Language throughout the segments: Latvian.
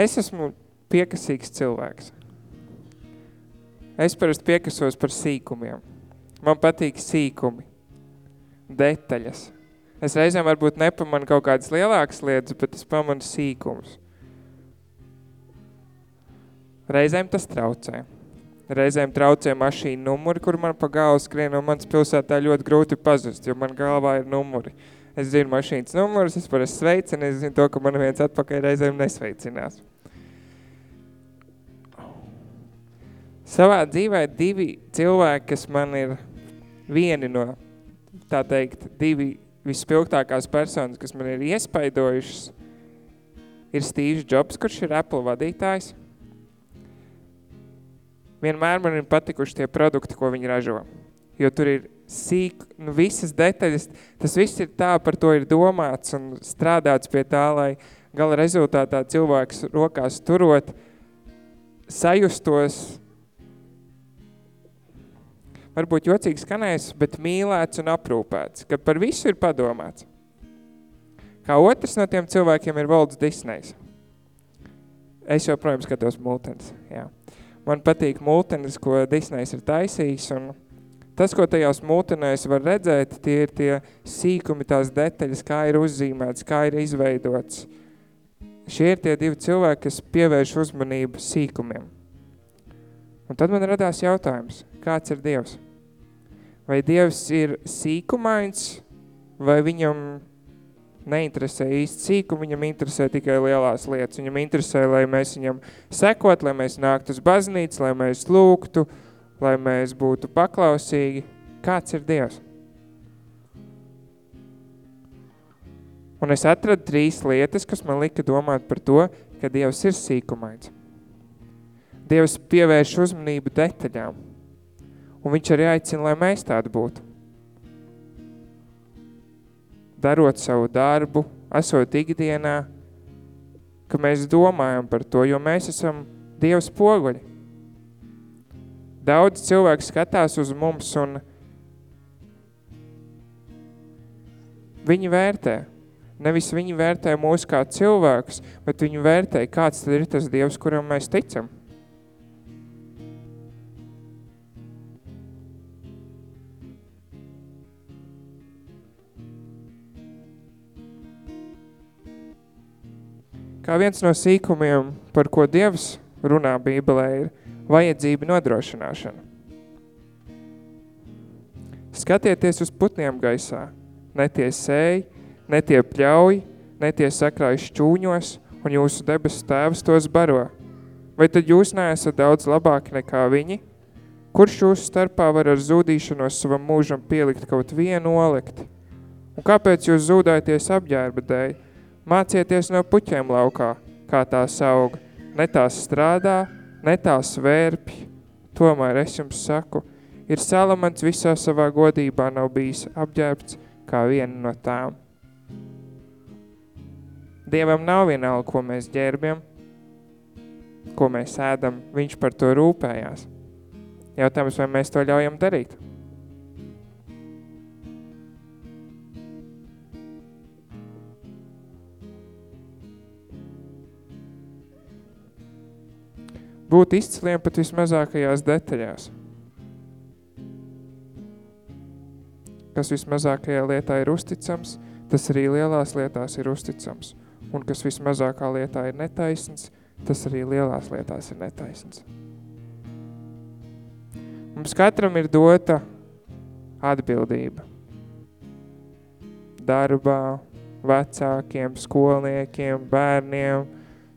Es esmu piekasīgs cilvēks. Es parasti piekasos par sīkumiem. Man patīk sīkumi, detaļas. Es reizēm varbūt nepamanu kaut kādas lielākas lietas, bet es pamanu sīkumus. Reizēm tas traucē. Reizēm traucē mašīna numuri, kur man pa galvu skrien, un mans pilsētā ļoti grūti pazust, jo man galvā ir numuri. Es zinu mašīnas numurus, es parasti sveicinu, es zinu to, ka man viens atpakaļ reizēm nesveicinās. Savā dzīvē divi cilvēki, kas man ir vieni no, tā teikt, divi vispilgtākās personas, kas man ir iespaidojušas, ir Steve's Jobs, kurš ir Apple vadītājs. Vienmēr man ir patikuši tie produkti, ko viņi ražo. Jo tur ir sīk, nu visas detaļas, tas viss ir tā, par to ir domāts un strādāts pie tā, lai gala rezultātā cilvēks rokās turot, sajustos varbūt jocīgi skanēs, bet mīlēts un aprūpēts, ka par visu ir padomāts. Kā otrs no tiem cilvēkiem ir Valds Disnejs. Es joprojām skatos multenes, jā. Man patīk multenes, ko Disnejs ir taisījis, un tas, ko tajās multenēs var redzēt, tie ir tie sīkumi, tās detaļas, kā ir uzzīmēts, kā ir izveidots. Šie ir tie divi cilvēki, kas pievērš uzmanību sīkumiem. Un tad man radās jautājums, kāds ir Dievs? Vai Dievs ir sīkumains, vai viņam neinteresē īsti sīkumu, viņam interesē tikai lielās lietas. Viņam interesē, lai mēs viņam sekot, lai mēs nāktu uz baznīcu, lai mēs lūgtu, lai mēs būtu paklausīgi. Kāds ir Dievs? Un es atradu trīs lietas, kas man lika domāt par to, ka Dievs ir sīkumains. Dievs pievērš uzmanību detaļām. Un viņš arī aicina, lai mēs tādi būtu. Darot savu darbu, esot ikdienā, ka mēs domājam par to, jo mēs esam Dieva spoguļi. Daudz cilvēku skatās uz mums un viņi vērtē. Nevis viņi vērtē mūs kā cilvēkus, bet viņi vērtē, kāds tad ir tas Dievs, kuram mēs ticam. Kā viens no sīkumiem, par ko Dievs runā Bībelē, ir vajadzība nodrošināšana. Skatieties uz putniem gaisā. Ne tie sēj, ne tie pļauj, ne tie sakrāj šķūņos, un jūsu debesu tēvs tos baro. Vai tad jūs neesat daudz labāki nekā viņi? Kurš jūsu starpā var ar zūdīšanos savam mūžam pielikt kaut vienu olekti? Un kāpēc jūs zūdāties apģērba dēļ? Mācieties no puķiem laukā, kā tās aug. Ne tās strādā, ne tās vērpj. Tomēr es jums saku, ir Salamans visā savā godībā nav bijis apģērbts kā viena no tām. Dievam nav vienalga, ko mēs ģērbjam, ko mēs ēdam, viņš par to rūpējās. Jautājums, vai mēs to ļaujam darīt? Būt izciliem pat vismazākajās detaļās. Kas vismazākajā lietā ir uzticams, tas arī lielās lietās ir uzticams. Un kas vismazākā lietā ir netaisns, tas arī lielās lietās ir netaisns. Mums katram ir dota atbildība. Darbā, vecākiem, skolniekiem, bērniem,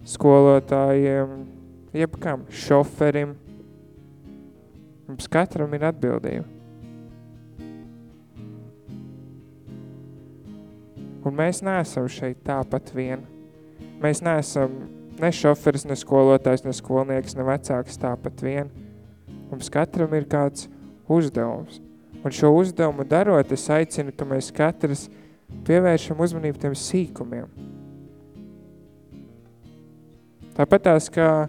skolotājiem, jebkam, šoferim. Mums katram ir atbildība. Un mēs neesam šeit tāpat vien. Mēs neesam ne šoferis, ne skolotājs, ne skolnieks, ne vecāks tāpat vien. Mums katram ir kāds uzdevums. Un šo uzdevumu darot, es aicinu, ka mēs katrs pievēršam uzmanību tiem sīkumiem. Tāpat tās, kā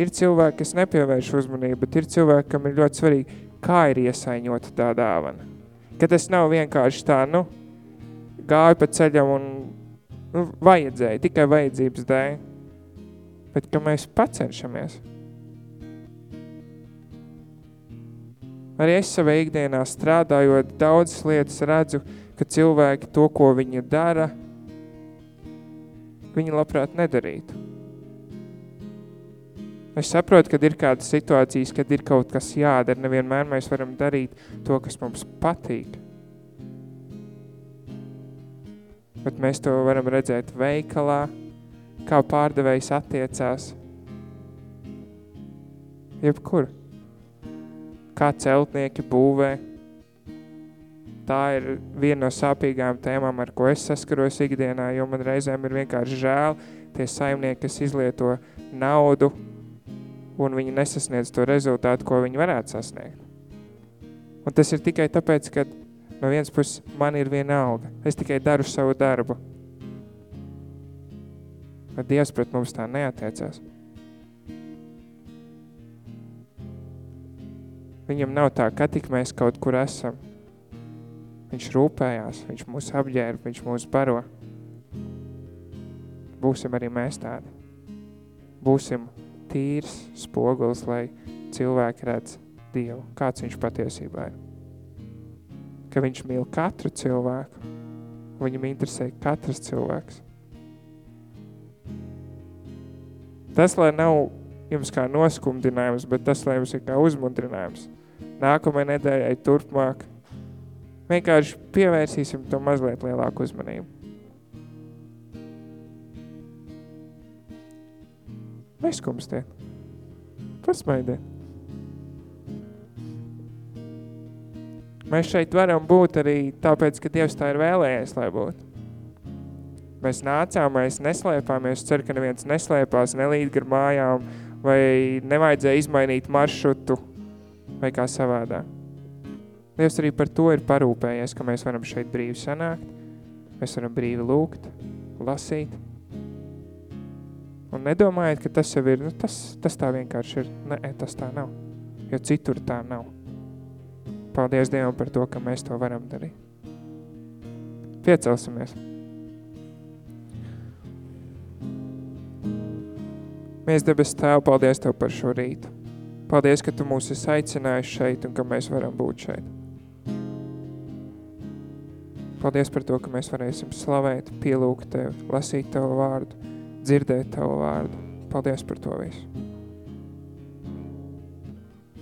Ir cilvēki, kas nepievērš uzmanību, bet ir cilvēki, kam ir ļoti svarīgi, kā ir iesaiņota tā dāvana. Ka tas nav vienkārši tā, nu, gāju pa ceļam un nu, vajadzēja, tikai vajadzības dēļ. bet ka mēs pacenšamies. Arī es savā ikdienā strādājot daudzas lietas redzu, ka cilvēki to, ko viņi dara, viņi labprāt nedarītu. Es saprotu, ka ir kādas situācijas, kad ir kaut kas jādara. Nevienmēr mēs varam darīt to, kas mums patīk. Bet mēs to varam redzēt veikalā, kā pārdevējs attiecās. Jebkur. Kā celtnieki būvē. Tā ir viena no sāpīgām tēmām, ar ko es saskaros ikdienā, jo man reizēm ir vienkārši žēl tie saimnieki, kas izlieto naudu un viņi nesasniedz to rezultātu, ko viņi varētu sasniegt. Un tas ir tikai tāpēc, ka no vienas puses man ir viena alga. Es tikai daru savu darbu. Bet Dievs pret mums tā neatiecās. Viņam nav tā, ka tik mēs kaut kur esam. Viņš rūpējās, viņš mūs apģērba, viņš mūs baro. Būsim arī mēs tādi. Būsim tīrs spogulis, lai cilvēki redz Dievu, kāds viņš patiesībā ir. Ka viņš mīl katru cilvēku, viņam interesē katrs cilvēks. Tas, lai nav jums kā noskumdinājums, bet tas, lai jums ir kā uzmundrinājums. Nākamai nedēļai turpmāk vienkārši pievērsīsim to mazliet lielāku uzmanību. Neskumstiet. Pasmaidiet. Mēs šeit varam būt arī tāpēc, ka Dievs tā ir vēlējies, lai būtu. Mēs nācām, mēs neslēpāmies, ceru, ka neviens neslēpās, nelīd gar mājām, vai nevajadzēja izmainīt maršrutu, vai kā savādā. Dievs arī par to ir parūpējies, ka mēs varam šeit brīvi sanākt, mēs varam brīvi lūgt, lasīt, Un nedomājiet, ka tas jau ir, nu, tas, tas tā vienkārši ir. Nē, tas tā nav. Jo citur tā nav. Paldies Dievam par to, ka mēs to varam darīt. Piecelsimies. Mēs debes Tēvu, paldies Tev par šo rītu. Paldies, ka Tu mūs esi aicinājis šeit un ka mēs varam būt šeit. Paldies par to, ka mēs varēsim slavēt, pielūgt Tev, lasīt Tavu vārdu dzirdēt Tavu vārdu. Paldies par to visu.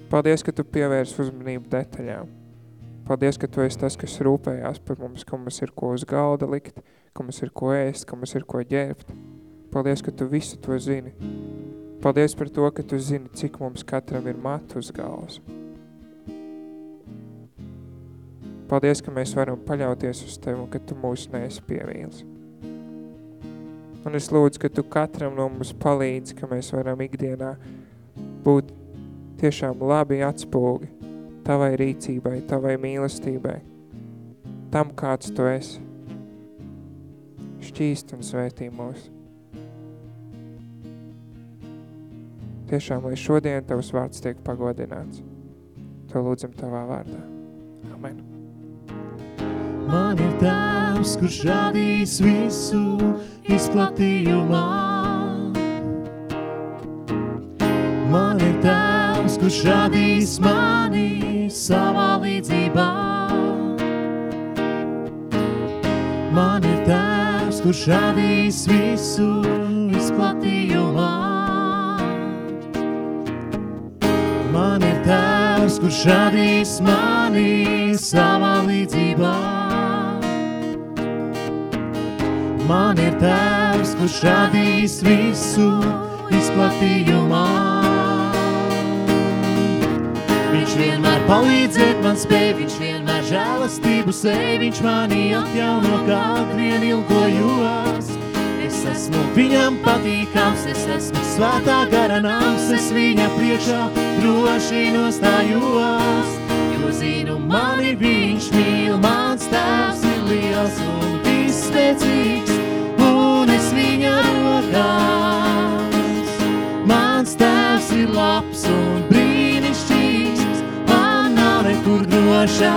Paldies, ka Tu pievērs uzmanību detaļām. Paldies, ka Tu esi tas, kas rūpējās par mums, ka mums ir ko uz galda likt, ka mums ir ko ēst, ka mums ir ko ģērbt. Paldies, ka Tu visu to zini. Paldies par to, ka Tu zini, cik mums katram ir matu uz galvas. Paldies, ka mēs varam paļauties uz Tevi un ka Tu mūs neesi pievīlis. Un es lūdzu, ka Tu katram no mums palīdzi, ka mēs varam ikdienā būt tiešām labi atspūgi Tavai rīcībai, Tavai mīlestībai, tam, kāds Tu esi. Šķīst un svētī mūs. Tiešām, lai šodien Tavs vārds tiek pagodināts. To lūdzam Tavā vārdā. Amen. Man ir tēvs, kurš radīs visu, izplatījumā. Man ir tēvs, kurš radīs mani savā līdzībā. Man ir tēvs, kurš radīs visu izplatījumā. Man ir tēvs, kurš radīs mani savā līdzībā. Man ir tēvs, kurš radīs visu izplatījumā. Viņš vienmēr palīdzēt man spēj, viņš vienmēr žēlastību sēj, viņš mani atjauno, kad vien ilgojos. Es esmu viņam patīkams, es esmu svētā gara nams, es viņa priekšā droši nostājos. Jo zinu, mani viņš mīl, mans tēvs ir liels un visspēcīgs, kungs. Mans tēvs ir labs un brīnišķīgs, man nav nekur grošāk.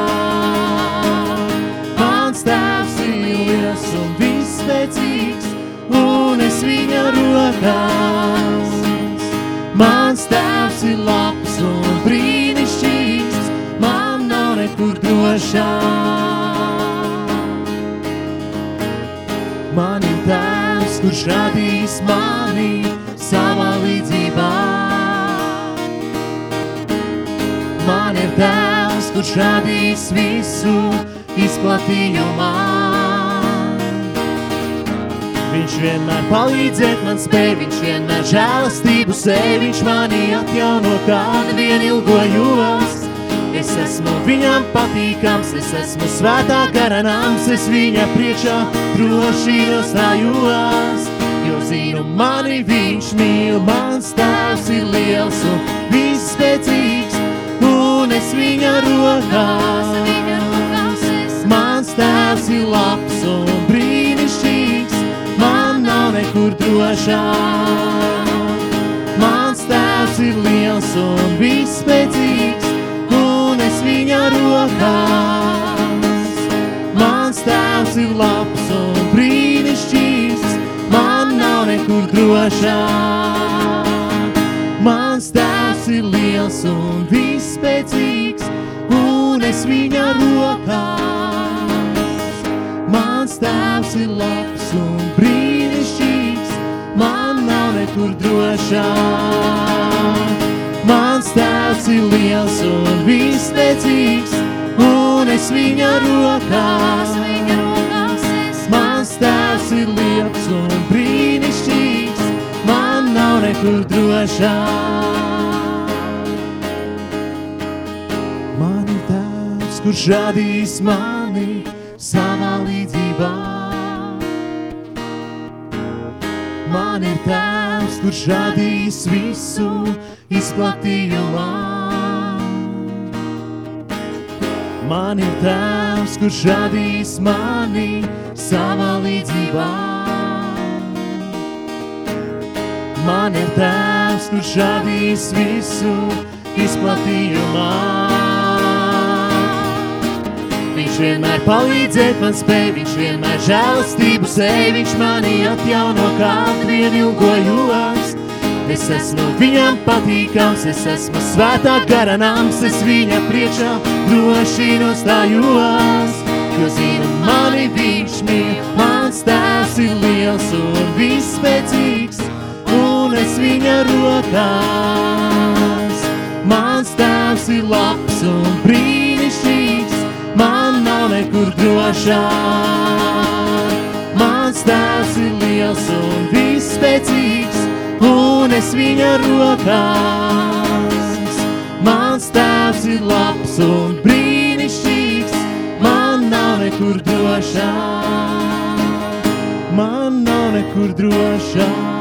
Mans tēvs ir liels un vispēcīgs, un es viņa rokās. Mans tēvs ir labs un brīnišķīgs, man nav nekur grošāk. Man ir tēvs, kurš rāda radījis mani savā līdzībā. Man ir tēvs, kurš radījis visu izplatījumā. Viņš vienmēr palīdzēt man spēj, viņš vienmēr žēlastību sēj, viņš mani atjauno, kāda vien ilgojos. Es esmu viņam patīkams, es esmu svētā gara nams, es viņa priekšā droši nostājos. Jo zinu, mani viņš mīl, mans tēvs ir liels un visspēcīgs, un es viņa rokās. Mans tēvs ir labs un brīnišķīgs, man nav nekur drošāk. Mans tēvs ir liels un visspēcīgs, un es viņa rokās. Mans tēvs ir labs drošāk. Mans tēvs ir liels un visspēcīgs, un es viņa rokās. Mans tēvs ir labs un brīnišķīgs, man nav nekur drošāk. Mans tēvs ir liels un visspēcīgs, un es viņa rokās. Mans tēvs ir liels un brīnišķīgs, nav nekur drošāk. Man ir tēvs, kurš radīs mani savā līdzībā. Man ir tēvs, kurš radīs visu izplatījumā. Man ir tēvs, kurš radīs mani savā līdzībā. Man ir tēvs, kurš radīs visu izplatījumā. Viņš vienmēr palīdzēt man spēj, viņš vienmēr žēlastību sēj, viņš mani atjauno kādu vien ilgojos. Es esmu viņam patīkams, es esmu svētā gara nams, es viņa priekšā droši nostājos. Jo zinu, mani viņš mīl, mans tēvs ir liels un visspēcīgs, un es viņa rokās. Mans tēvs ir labs un brīnišķīgs, man nav nekur drošāk. Mans tēvs ir liels un visspēcīgs, un es viņa rokās. Mans tēvs ir labs un brīnišķīgs, man nav nekur drošāk. Man nav nekur drošāk.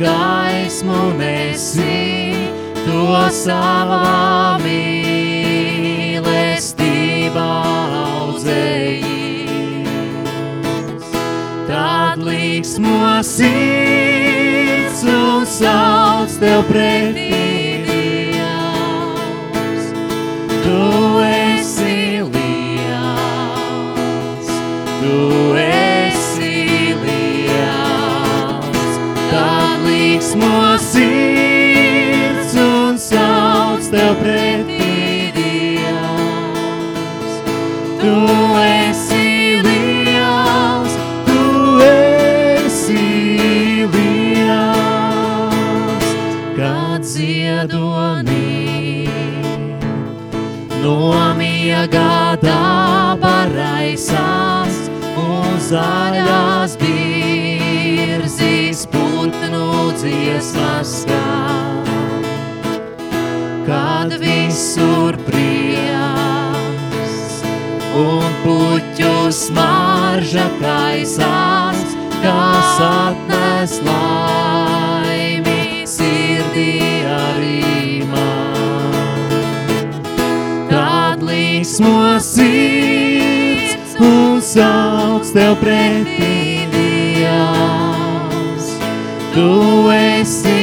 Gaismu nesi, to savā mīlestībā audzējis. Tad līksmo sirds un sauc tev pretī miega daba raisās un zaļās birzīs putnu dziesmas skan. Kad visur prieks un puķu smarža kaisās, kas atnes laimi sirdī arī man. gaismo sirds un sauc tev pretī Dievs. Tu esi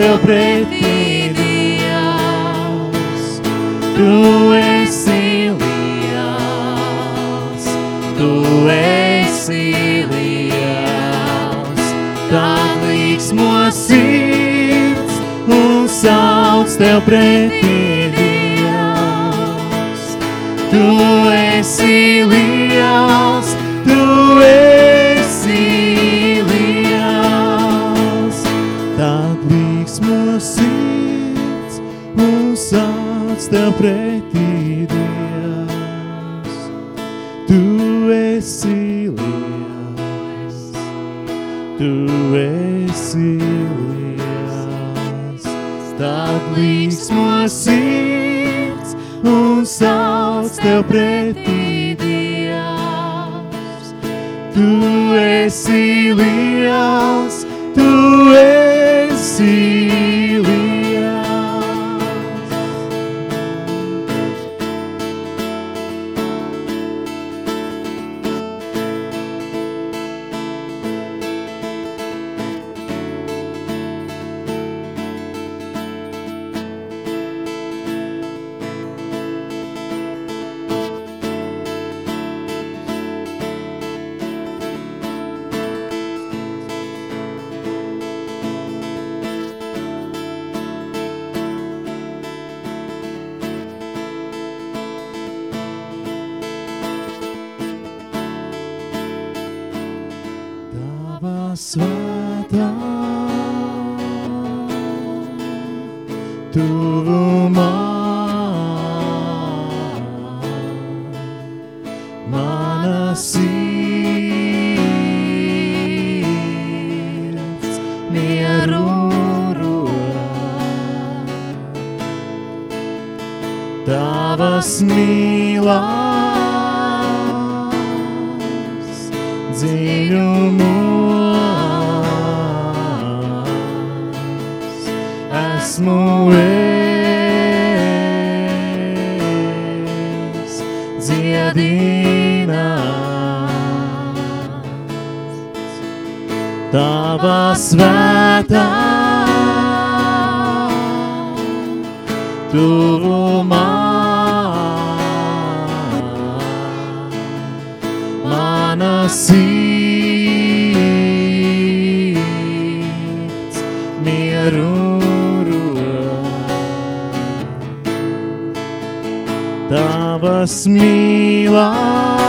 tev pretī, Dievs. Tu esi liels, tu esi liels. Tā līksmo sirds un sauc tev pretī, Dievs. Tu esi liels. tão presente. tavas mīlās dziļumos esmu es. tavā svētā. Tuvumā mana sirds mieru Tavas mīlās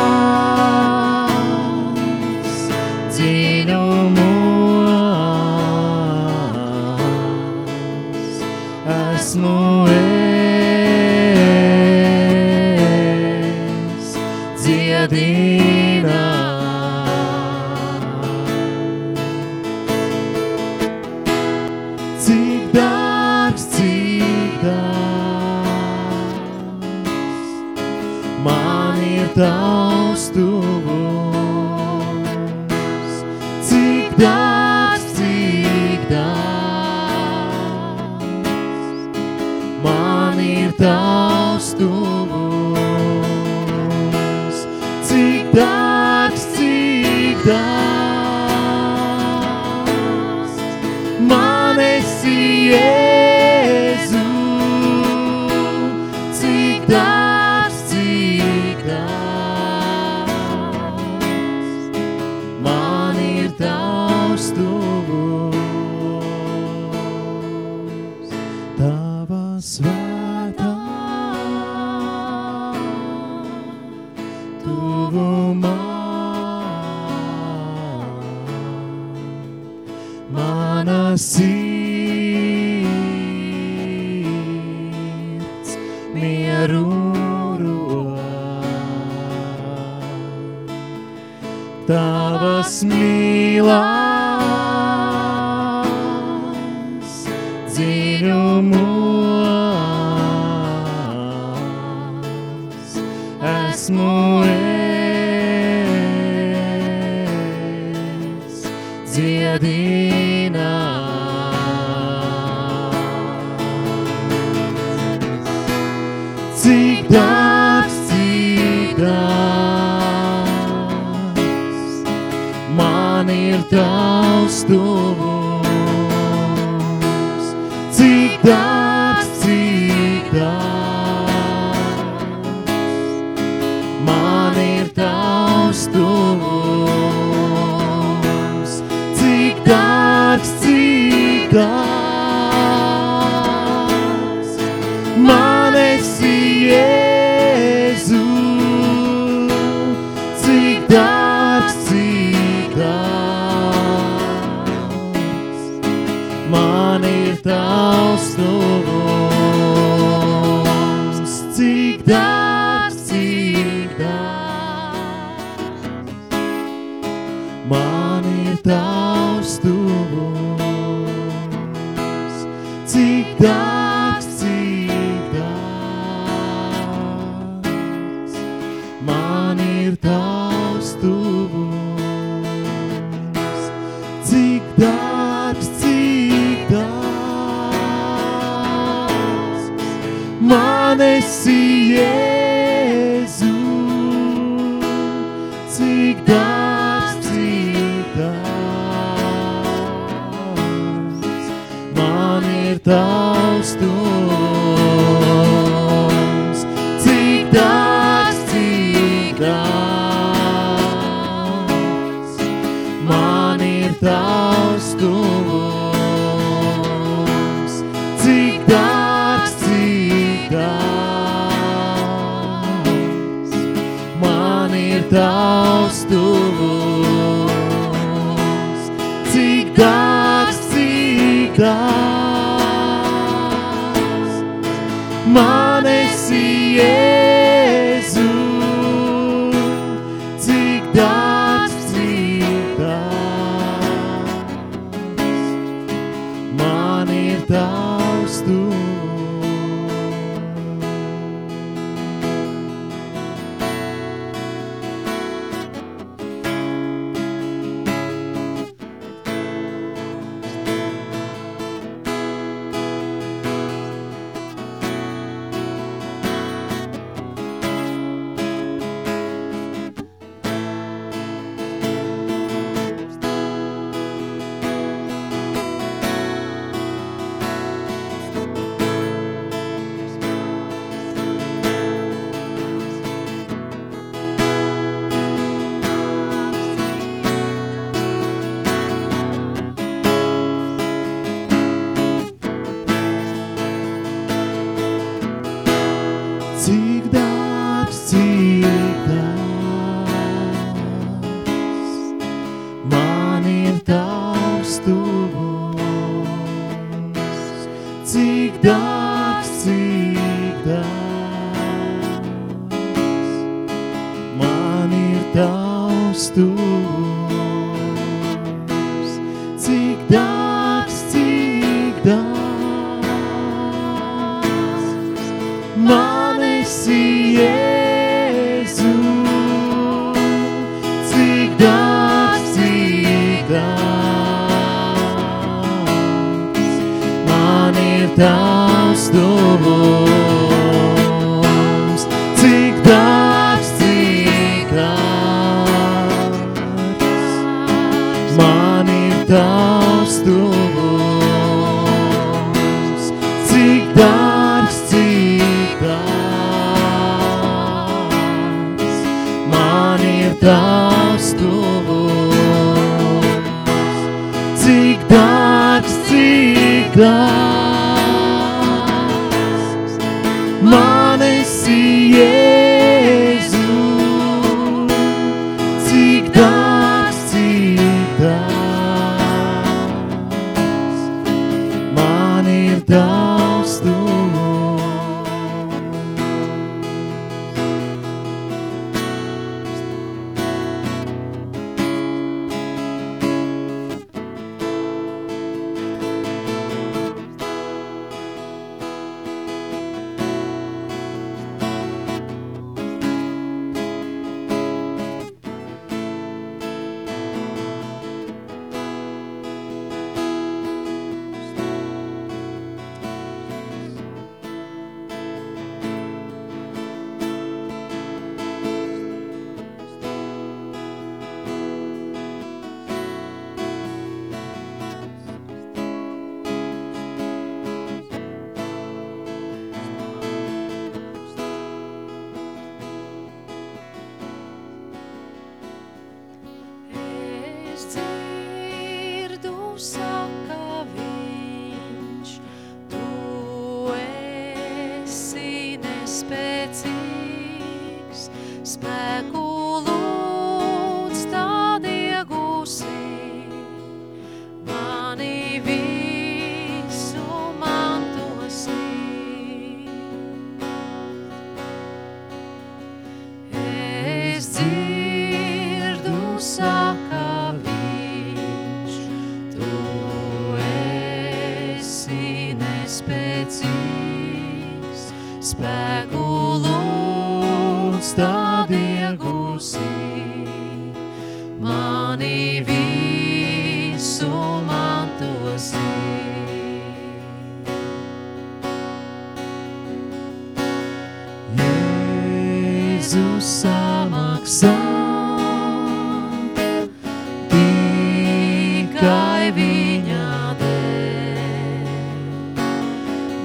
tikai viņa dēļ.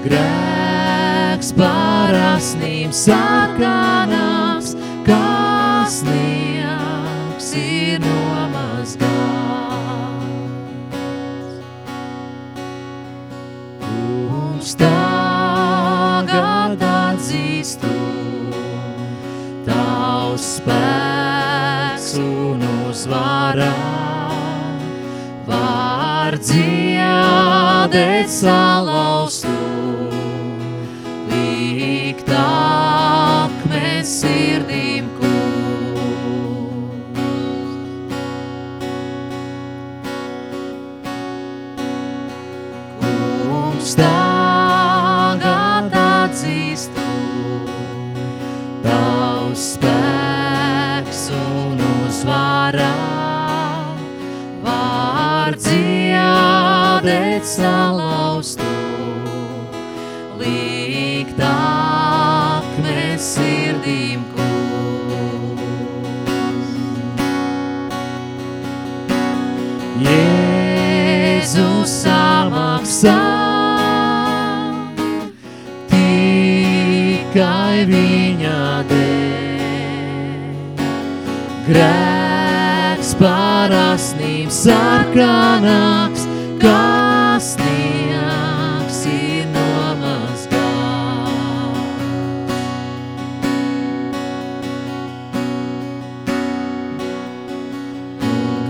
Grēks parasnīm sarkanāks, kas nieks ir nomazgāts. Kungs tagad atzīstu, Tavs spēks un uzvarā it's all Grēks parasnīm sarkanāks, kas nieks ir nomazgāts.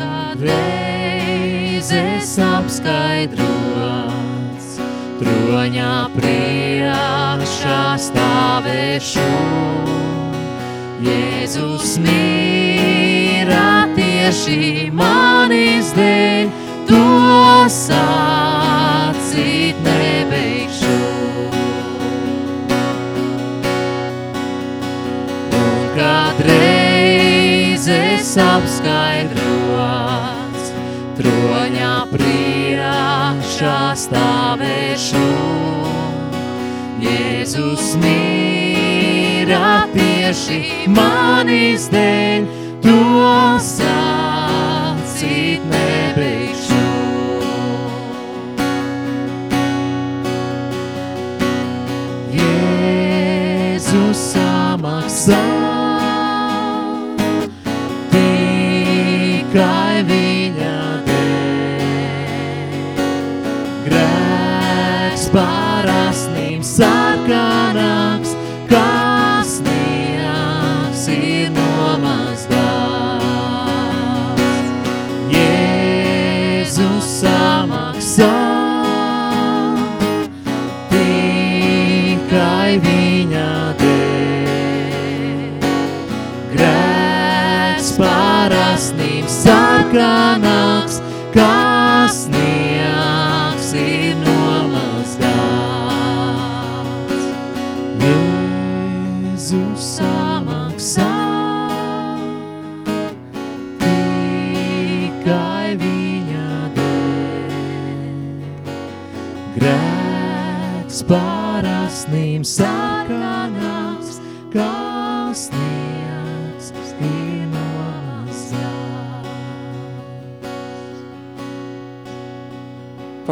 Kad reizes apskaidrots, troņā priekšā stāvēšu. Jēzus mīra tieši manis dēļ, to sacīt nebeigšu. Un kad reizes apskaidrots, troņā priekšā stāvēšu. Jēzus mīra tieši manis dēļ, to sacīt nebeigšu. Jēzus samaksā samaksā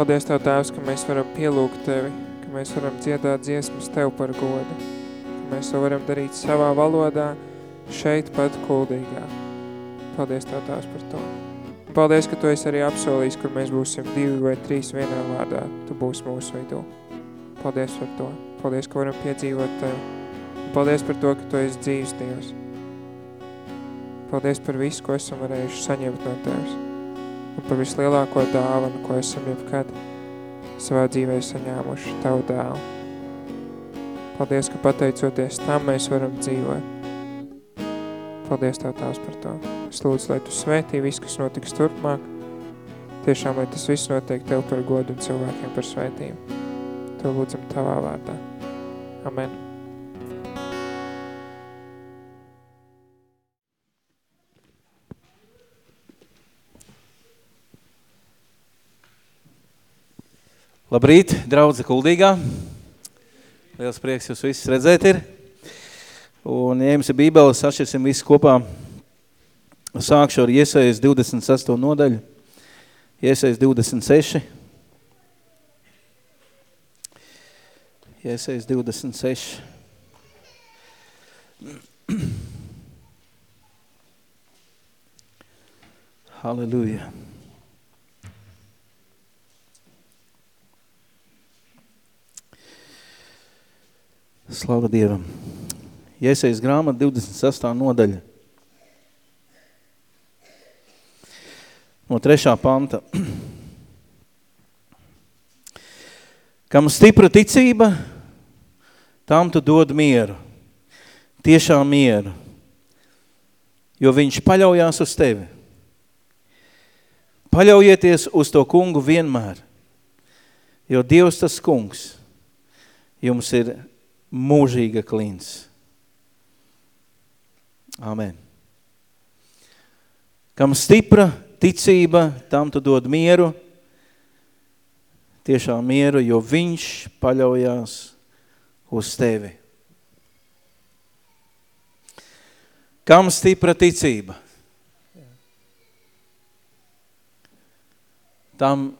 Paldies Tev, Tēvs, ka mēs varam pielūgt Tevi, ka mēs varam dziedāt dziesmas Tev par godu, ka mēs to varam darīt savā valodā, šeit pat kuldīgā. Paldies Tev, Tēvs, par to. Un paldies, ka Tu esi arī apsolījis, kur mēs būsim divi vai trīs vienā vārdā. Tu būsi mūsu vidū. Paldies par to. Paldies, ka varam piedzīvot Tevi. Un paldies par to, ka Tu esi dzīves Dievs. Paldies par visu, ko esam varējuši saņemt no Tevis. Un par vislielāko dāvanu, ko esam jebkad savā dzīvē saņēmuši Tavu dēlu. Paldies, ka pateicoties tam mēs varam dzīvot. Paldies Tev tās par to. Es lūdzu, lai Tu svētī visu, kas notiks turpmāk. Tiešām, lai tas viss notiek Tev par godu un cilvēkiem par svētību. Tev lūdzam Tavā vārdā. Amen. Labrīt, draudze Kuldīgā. Liels prieks jūs visus redzēt ir. Un, ja jums ir bībeles, sašķirsim visu kopā. Sākšu ar Iesaijas 26. nodaļu. Iesaijas 26. Iesaijas 26. Halleluja. Slava Dievam. Iesaijas grāmata 26. nodaļa. No trešā panta. Kam stipra ticība, tam tu dod mieru. Tiešām mieru. Jo viņš paļaujās uz tevi. Paļaujieties uz to kungu vienmēr. Jo Dievs tas kungs jums ir mūžīga klīns. Amen. Kam stipra ticība, tam tu dod mieru, tiešām mieru, jo viņš paļaujās uz tevi. Kam stipra ticība? Tam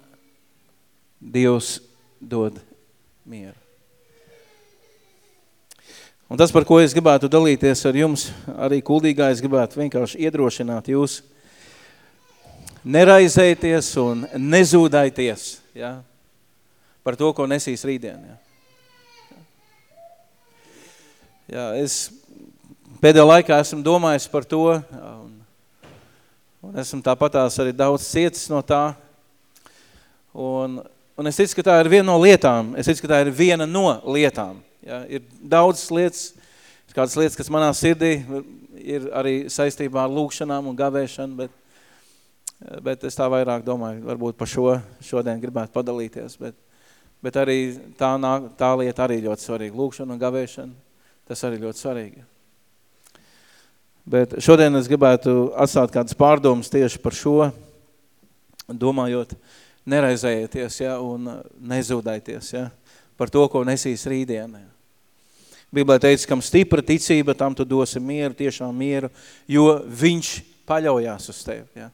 Dievs dod mieru. Un tas, par ko es gribētu dalīties ar jums, arī kuldīgā es gribētu vienkārši iedrošināt jūs, neraizēties un nezūdaities, ja, par to, ko nesīs rītdien. Ja. Ja, es pēdējā laikā esmu domājis par to, un, un esmu tāpatās arī daudz cietis no tā, un, un es ticu, ka tā ir viena no lietām, es ticu, ka tā ir viena no lietām, Ja, ir daudzas lietas, kādas lietas, kas manā sirdī ir arī saistībā ar lūkšanām un gavēšanu, bet, bet es tā vairāk domāju, varbūt par šo šodien gribētu padalīties, bet, bet arī tā, nāk, tā lieta arī ļoti svarīga. Lūkšana un gavēšana, tas arī ļoti svarīgi. Bet šodien es gribētu atstāt kādas pārdomas tieši par šo, domājot, neraizējieties ja, un nezūdaities ja, par to, ko nesīs rītdienē. Bībelē teica, kam stipra ticība, tam tu dosi mieru, tiešām mieru, jo viņš paļaujās uz tevi. Ja?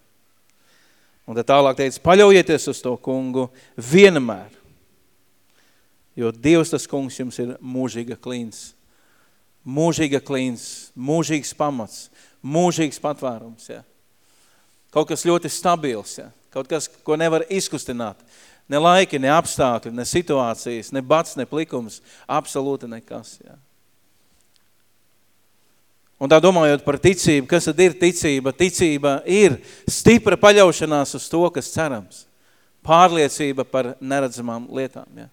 Un tad tālāk teica, paļaujieties uz to kungu vienmēr, jo Dievs tas kungs jums ir mūžīga klīns. Mūžīga klīns, mūžīgs pamats, mūžīgs patvērums. Ja? Kaut kas ļoti stabils, ja? kaut kas, ko nevar izkustināt. Ne laiki, ne apstākļi, ne situācijas, ne bats, ne plikums, absolūti nekas. Ja? Un tā domājot par ticību, kas tad ir ticība? Ticība ir stipra paļaušanās uz to, kas cerams. Pārliecība par neredzamām lietām. Ja?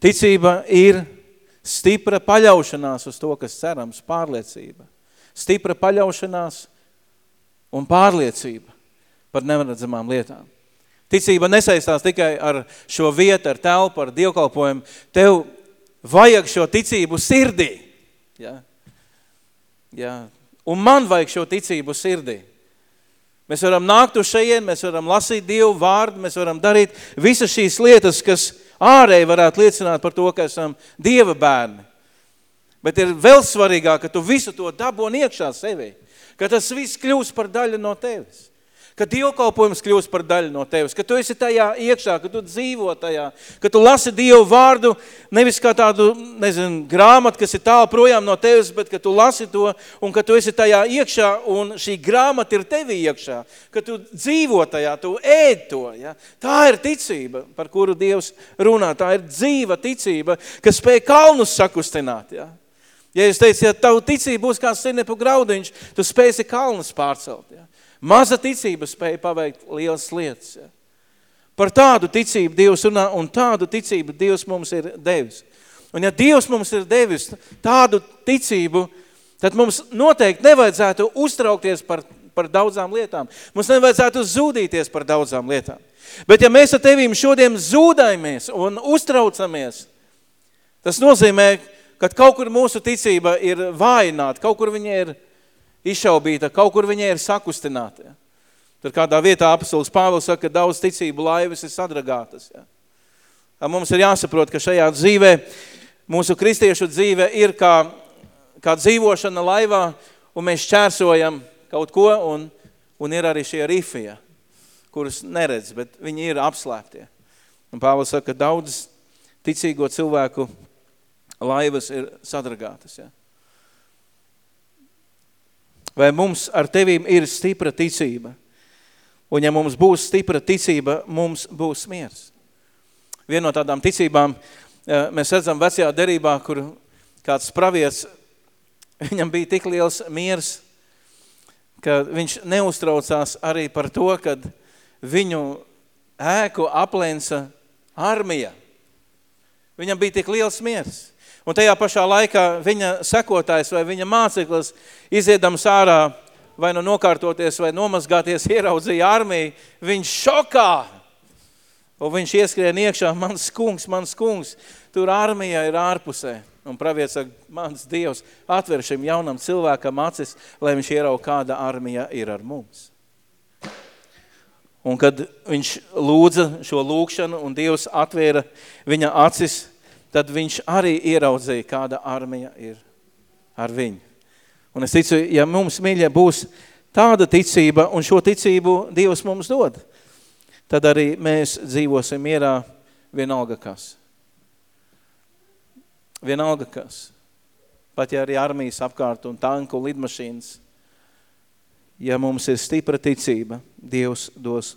Ticība ir stipra paļaušanās uz to, kas cerams, pārliecība. Stipra paļaušanās un pārliecība par neredzamām lietām. Ticība nesaistās tikai ar šo vietu, ar telpu, ar dievkalpojumu. Tev vajag šo ticību sirdī. Ja? Jā. Un man vajag šo ticību sirdī. Mēs varam nākt uz šeien, mēs varam lasīt Dievu vārdu, mēs varam darīt visas šīs lietas, kas ārēji varētu liecināt par to, ka esam Dieva bērni. Bet ir vēl svarīgāk, ka tu visu to daboni iekšā sevī, ka tas viss kļūst par daļu no tevis ka dievkalpojums kļūst par daļu no tevis, ka tu esi tajā iekšā, ka tu dzīvo tajā, ka tu lasi Dievu vārdu nevis kā tādu, nezinu, grāmatu, kas ir tālu projām no tevis, bet ka tu lasi to un ka tu esi tajā iekšā un šī grāmata ir tevi iekšā, ka tu dzīvo tajā, tu ēd to. Ja? Tā ir ticība, par kuru Dievs runā, tā ir dzīva ticība, kas spēj kalnus sakustināt. Ja? Ja es teicu, ja tavu ticība būs kā sinepu graudiņš, tu spēsi kalnus pārcelt. Ja? Maza ticība spēja paveikt lielas lietas. Ja? Par tādu ticību Dievs runā, un tādu ticību Dievs mums ir devis. Un ja Dievs mums ir devis tādu ticību, tad mums noteikti nevajadzētu uztraukties par, par daudzām lietām. Mums nevajadzētu zūdīties par daudzām lietām. Bet ja mēs ar tevīm šodien zūdajamies un uztraucamies, tas nozīmē, ka kaut kur mūsu ticība ir vājināta, kaut kur viņa ir izšaubīta, kaut kur viņa ir sakustināta. Ja? Tur kādā vietā apastulis Pāvils saka, ka daudz ticību laivas ir sadragātas. Ja? Mums ir jāsaprot, ka šajā dzīvē, mūsu kristiešu dzīve ir kā, kā dzīvošana laivā, un mēs šķērsojam kaut ko, un, un ir arī šie rifi, ja? kurus neredz, bet viņi ir apslēptie. Un Pāvils saka, ka daudz ticīgo cilvēku laivas ir sadragātas. Ja? Vai mums ar tevīm ir stipra ticība? Un ja mums būs stipra ticība, mums būs miers. Viena no tādām ticībām eh, mēs redzam vecajā derībā, kur kāds pravietis, viņam bija tik liels miers, ka viņš neuztraucās arī par to, kad viņu ēku aplensa armija. Viņam bija tik liels miers. Un tajā pašā laikā viņa sekotājs vai viņa māceklis iziedams ārā vai nu nokārtoties, vai nomazgāties, ieraudzīja armiju, viņš šokā. Un viņš ieskrien iekšā, mans kungs, mans kungs, tur armija ir ārpusē. Un pravietis saka, mans Dievs, atver šim jaunam cilvēkam acis, lai viņš ierauga, kāda armija ir ar mums. Un kad viņš lūdza šo lūkšanu un Dievs atvēra viņa acis, tad viņš arī ieraudzīja, kāda armija ir ar viņu. Un es ticu, ja mums, mīļie, būs tāda ticība, un šo ticību Dievs mums dod, tad arī mēs dzīvosim mierā vienalga kas. Vienalga kas. Pat ja arī armijas apkārt un tanku lidmašīnas, ja mums ir stipra ticība, Dievs dos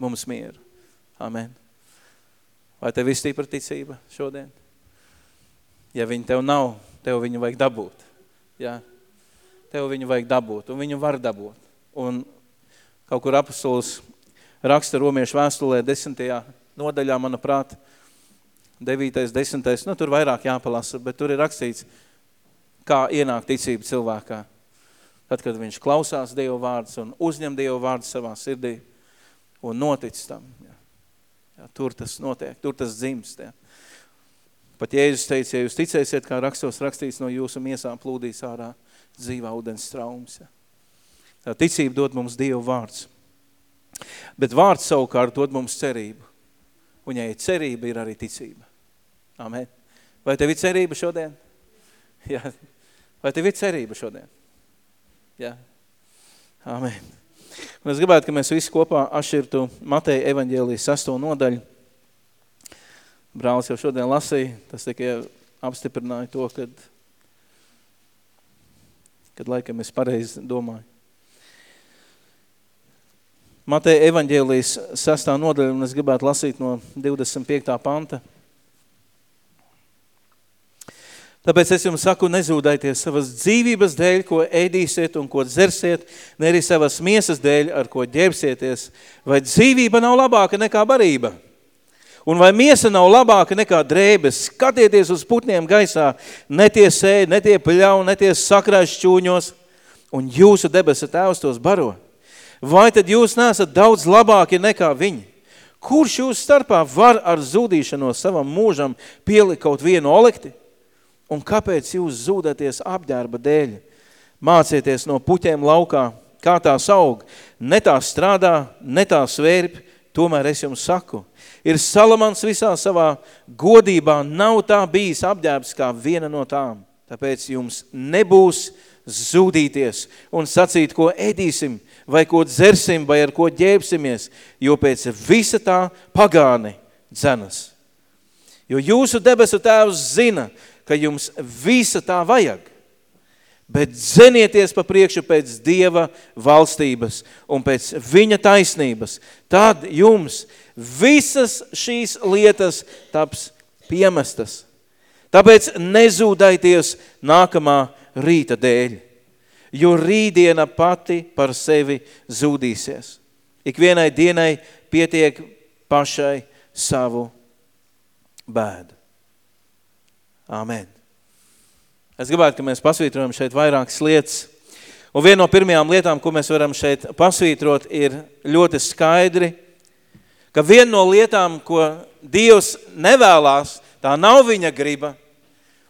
mums mieru. Amen. Vai tev ir stipra ticība šodien? Ja viņa tev nav, tev viņu vajag dabūt. Jā. Tev viņu vajag dabūt, un viņu var dabūt. Un kaut kur apustulis raksta romiešu vēstulē desmitajā nodaļā, manuprāt, devītais, desmitais, nu tur vairāk jāpalasa, bet tur ir rakstīts, kā ienāk ticība cilvēkā. Tad, kad viņš klausās Dievu vārdus un uzņem Dievu vārdus savā sirdī un notic tam. Jā, tur tas notiek, tur tas dzimst. Jā. Pat Jēzus teica, ja jūs ticēsiet, kā rakstos rakstīts, no jūsu miesām plūdīs ārā dzīvā ūdens straums. Tā ticība dod mums Dievu vārds. Bet vārds savukārt dod mums cerību. Un ja ir cerība, ir arī ticība. Amen. Vai tev ir cerība šodien? Jā. Vai tev ir cerība šodien? Jā. Amen. Un es gribētu, ka mēs visi kopā aširtu Mateja evaņģēlijas sasto nodaļu brālis jau šodien lasīja, tas tikai apstiprināja to, kad, kad laikam es pareizi domāju. Mateja evaņģēlijas sastā nodaļa, un es gribētu lasīt no 25. panta. Tāpēc es jums saku, nezūdaities savas dzīvības dēļ, ko ēdīsiet un ko dzersiet, ne arī savas miesas dēļ, ar ko ģērbsieties, vai dzīvība nav labāka nekā barība – Un vai miesa nav labāka nekā drēbes? Skatieties uz putniem gaisā, netie sēj, netie pļau, netie sakrāš šķūņos, un jūsu debesa tēvs tos baro. Vai tad jūs nesat daudz labāki nekā viņi? Kurš jūs starpā var ar zudīšanos savam mūžam pielikt kaut vienu olekti? Un kāpēc jūs zūdaties apģērba dēļ? Mācieties no puķiem laukā, kā tās aug, ne tā strādā, ne tā svērp, tomēr es jums saku – ir Salamans visā savā godībā, nav tā bijis apģērbs kā viena no tām. Tāpēc jums nebūs zūdīties un sacīt, ko ēdīsim, vai ko dzersim, vai ar ko ģēbsimies, jo pēc visa tā pagāni dzenas. Jo jūsu debesu tēvs zina, ka jums visa tā vajag bet dzenieties pa priekšu pēc Dieva valstības un pēc viņa taisnības. Tad jums visas šīs lietas taps piemestas. Tāpēc nezūdaities nākamā rīta dēļ, jo rītdiena pati par sevi zūdīsies. Ikvienai dienai pietiek pašai savu bēdu. Āmen. Es gribētu, ka mēs pasvītrojam šeit vairākas lietas. Un viena no pirmajām lietām, ko mēs varam šeit pasvītrot, ir ļoti skaidri, ka viena no lietām, ko Dievs nevēlās, tā nav viņa griba.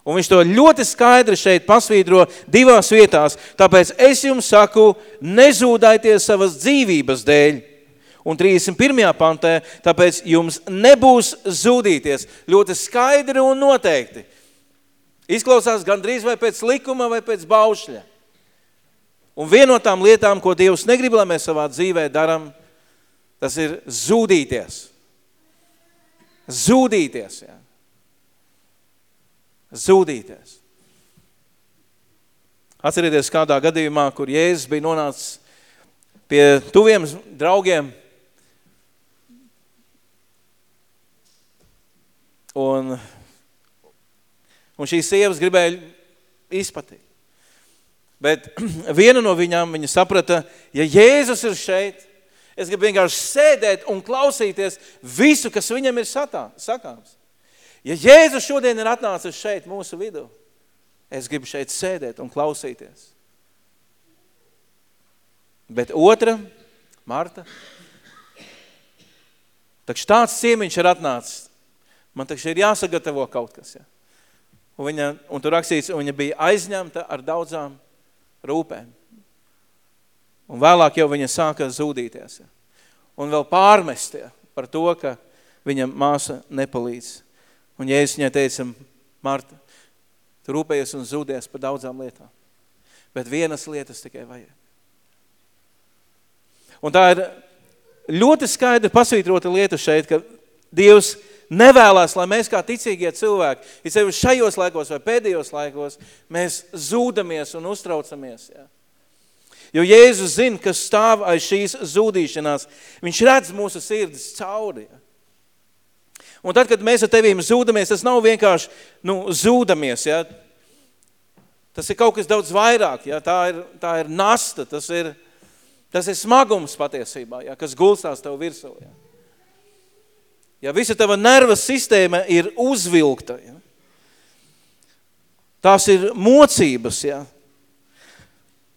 Un viņš to ļoti skaidri šeit pasvītro divās vietās. Tāpēc es jums saku, nezūdaities savas dzīvības dēļ. Un 31. pantē, tāpēc jums nebūs zūdīties. Ļoti skaidri un noteikti. Izklausās gandrīz vai pēc likuma vai pēc baušļa. Un viena no tām lietām, ko Dievs negrib, lai mēs savā dzīvē daram, tas ir zūdīties. Zūdīties, jā. Zūdīties. Atcerieties kādā gadījumā, kur Jēzus bija nonācis pie tuviem draugiem un, un šīs sievas gribēja izpatīt. Bet viena no viņām, viņa saprata, ja Jēzus ir šeit, es gribu vienkārši sēdēt un klausīties visu, kas viņam ir satā, sakāms. Ja Jēzus šodien ir atnācis šeit mūsu vidū, es gribu šeit sēdēt un klausīties. Bet otra, Marta, takš tāds ciemiņš ir atnācis, man takš ir jāsagatavo kaut kas. Ja? Un, viņa, un tur rakstīts, un viņa bija aizņemta ar daudzām rūpēm. Un vēlāk jau viņa sāka zūdīties. Un vēl pārmestie par to, ka viņa māsa nepalīdz. Un Jēzus viņai teica, Marta, tu rūpējies un zūdies par daudzām lietām. Bet vienas lietas tikai vajag. Un tā ir ļoti skaidri pasvītrota lieta šeit, ka Dievs nevēlas, lai mēs kā ticīgie cilvēki, it sevišķi šajos laikos vai pēdējos laikos, mēs zūdamies un uztraucamies. Ja? Jo Jēzus zina, kas stāv aiz šīs zūdīšanās. Viņš redz mūsu sirdis cauri. Ja? Un tad, kad mēs ar tevīm zūdamies, tas nav vienkārši nu, zūdamies. Ja? Tas ir kaut kas daudz vairāk. Ja? Tā, ir, tā ir nasta, tas ir, tas ir smagums patiesībā, ja? kas gulstās tev virsū. Ja? Ja visa tava nervas sistēma ir uzvilkta, ja? tās ir mocības, ja?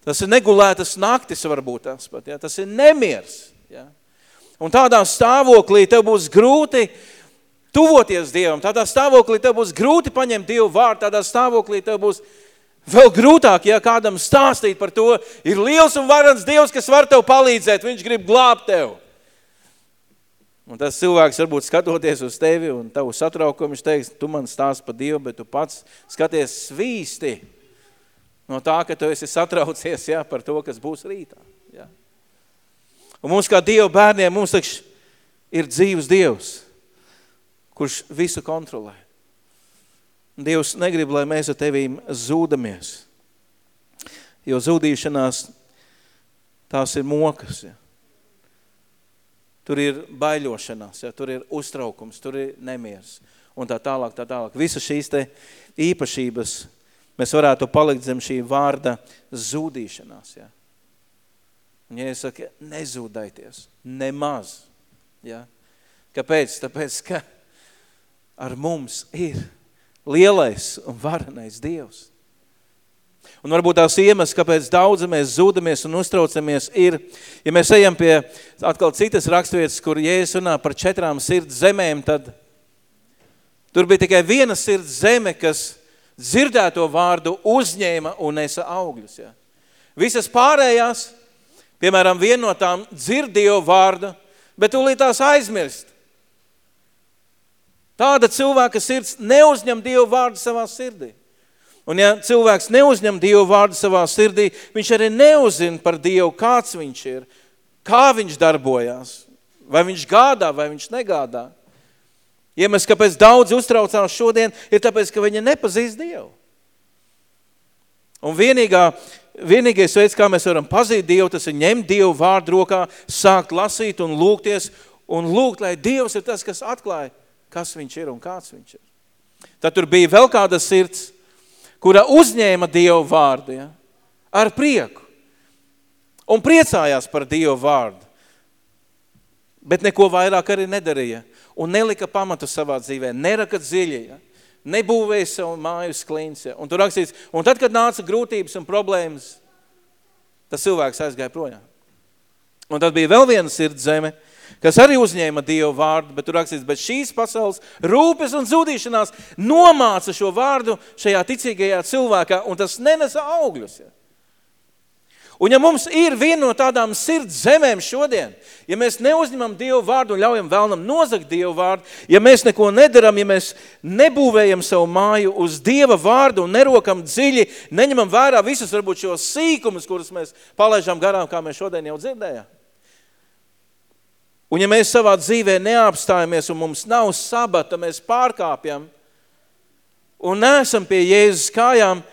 tas ir negulētas naktis varbūt tās pat, ja? tas ir nemiers. Ja? Un tādā stāvoklī tev būs grūti tuvoties Dievam, tādā stāvoklī tev būs grūti paņemt Dievu vārdu, tādā stāvoklī tev būs vēl grūtāk, ja kādam stāstīt par to, ir liels un varans Dievs, kas var tev palīdzēt, viņš grib glābt tev. Un tas cilvēks varbūt skatoties uz tevi un tavu satraukumu, viņš teiks, tu man stāst par Dievu, bet tu pats skaties svīsti no tā, ka tu esi satraucies ja, par to, kas būs rītā. Ja. Un mums kā Dieva bērniem, mums takš ir dzīves Dievs, kurš visu kontrolē. Dievs negrib, lai mēs ar tevīm zūdamies, jo zūdīšanās tās ir mokas. Ja. Tur ir baiļošanās, ja, tur ir uztraukums, tur ir nemiers un tā tālāk, tā tālāk. Visas šīs te īpašības mēs varētu palikt zem šī vārda zūdīšanās. Ja. Un ja es saku, nezūdaities, nemaz. Ja. Kāpēc? Tāpēc, ka ar mums ir lielais un varenais Dievs. Un varbūt tās iemesls, kāpēc daudzi mēs zūdamies un uztraucamies, ir, ja mēs ejam pie atkal citas rakstvietas, kur Jēzus runā par četrām sirds zemēm, tad tur bija tikai viena sirds zeme, kas dzirdēto vārdu uzņēma un nesa augļus. Ja. Visas pārējās, piemēram, viena no tām dzird Dievu vārdu, bet tūlīt tās aizmirst. Tāda cilvēka sirds neuzņem Dievu vārdu savā sirdī. Un ja cilvēks neuzņem Dievu vārdu savā sirdī, viņš arī neuzina par Dievu, kāds viņš ir, kā viņš darbojās, vai viņš gādā, vai viņš negādā. Iemesls, kāpēc daudz uztraucās šodien, ir tāpēc, ka viņi nepazīst Dievu. Un vienīgā, vienīgais veids, kā mēs varam pazīt Dievu, tas ir ņemt Dievu vārdu rokā, sākt lasīt un lūgties, un lūgt, lai Dievs ir tas, kas atklāja, kas viņš ir un kāds viņš ir. Tad tur bija vēl kāda sirds, kura uzņēma Dievu vārdu, ja? ar prieku. Un priecājās par Dievu vārdu. Bet neko vairāk arī nedarīja. Un nelika pamatu savā dzīvē, neraka dziļi, ja? nebūvēja savu māju sklīns. Ja? Un tur rakstīts, un tad, kad nāca grūtības un problēmas, tas cilvēks aizgāja projām. Un tad bija vēl viena sirds zeme, kas arī uzņēma Dievu vārdu, bet tur rakstīts, bet šīs pasaules rūpes un zudīšanās nomāca šo vārdu šajā ticīgajā cilvēkā, un tas nenesa augļus. Ja? Un ja mums ir viena no tādām sirds zemēm šodien, ja mēs neuzņemam Dievu vārdu un ļaujam vēlnam nozagt Dievu vārdu, ja mēs neko nedaram, ja mēs nebūvējam savu māju uz Dieva vārdu un nerokam dziļi, neņemam vērā visus varbūt šos sīkumus, kurus mēs palaižam garām, kā mēs šodien jau dzirdējām. Un ja mēs savā dzīvē neapstājamies un mums nav sabata, mēs pārkāpjam un neesam pie Jēzus kājām,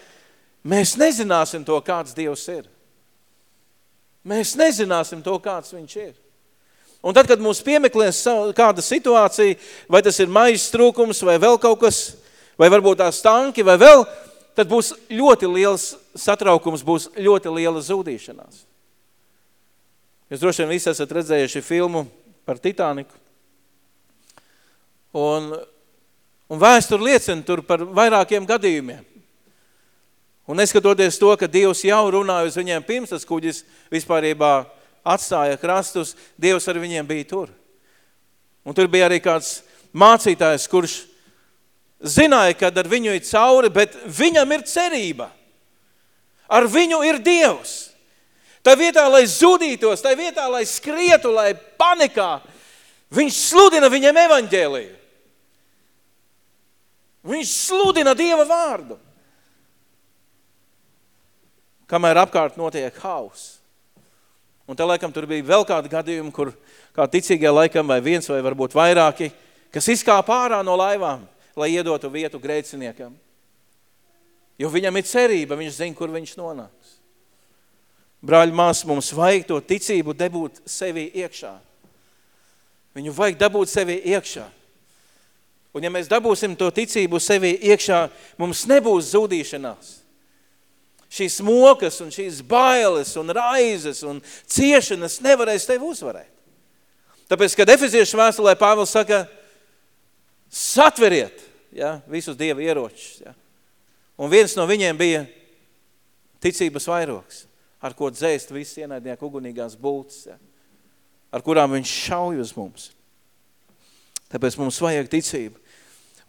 mēs nezināsim to, kāds Dievs ir. Mēs nezināsim to, kāds viņš ir. Un tad, kad mums piemeklēs kāda situācija, vai tas ir maizes trūkums, vai vēl kaut kas, vai varbūt tās tanki, vai vēl, tad būs ļoti liels satraukums, būs ļoti liela zudīšanās. Jūs droši vien visi esat redzējuši filmu par Titaniku. Un, un vēstur liecina tur par vairākiem gadījumiem. Un neskatoties to, ka Dievs jau runāja uz viņiem pirms tas kuģis vispārībā atstāja krastus, Dievs ar viņiem bija tur. Un tur bija arī kāds mācītājs, kurš zināja, kad ar viņu ir cauri, bet viņam ir cerība. Ar viņu ir Dievs. Tā vietā, lai zudītos, tā vietā, lai skrietu, lai panikā, viņš sludina viņam evaņģēliju. Viņš sludina Dieva vārdu kamēr apkārt notiek haus. Un te laikam tur bija vēl kādi gadījumi, kur kā ticīgie laikam vai viens vai varbūt vairāki, kas izkāpa ārā no laivām, lai iedotu vietu grēciniekam. Jo viņam ir cerība, viņš zina, kur viņš nonāks. Brāļi, mās, mums vajag to ticību debūt sevi iekšā. Viņu vajag dabūt sevi iekšā. Un ja mēs dabūsim to ticību sevi iekšā, mums nebūs zudīšanās šīs mokas un šīs bailes un raizes un ciešanas nevarēs tevi uzvarēt. Tāpēc, kad Efeziešu vēstulē Pāvils saka, satveriet ja, visus Dieva ieročus. Ja. Un viens no viņiem bija ticības vairoks, ar ko dzēst viss ienaidnieku ugunīgās būtas, ja, ar kurām viņš šauj uz mums. Tāpēc mums vajag ticību.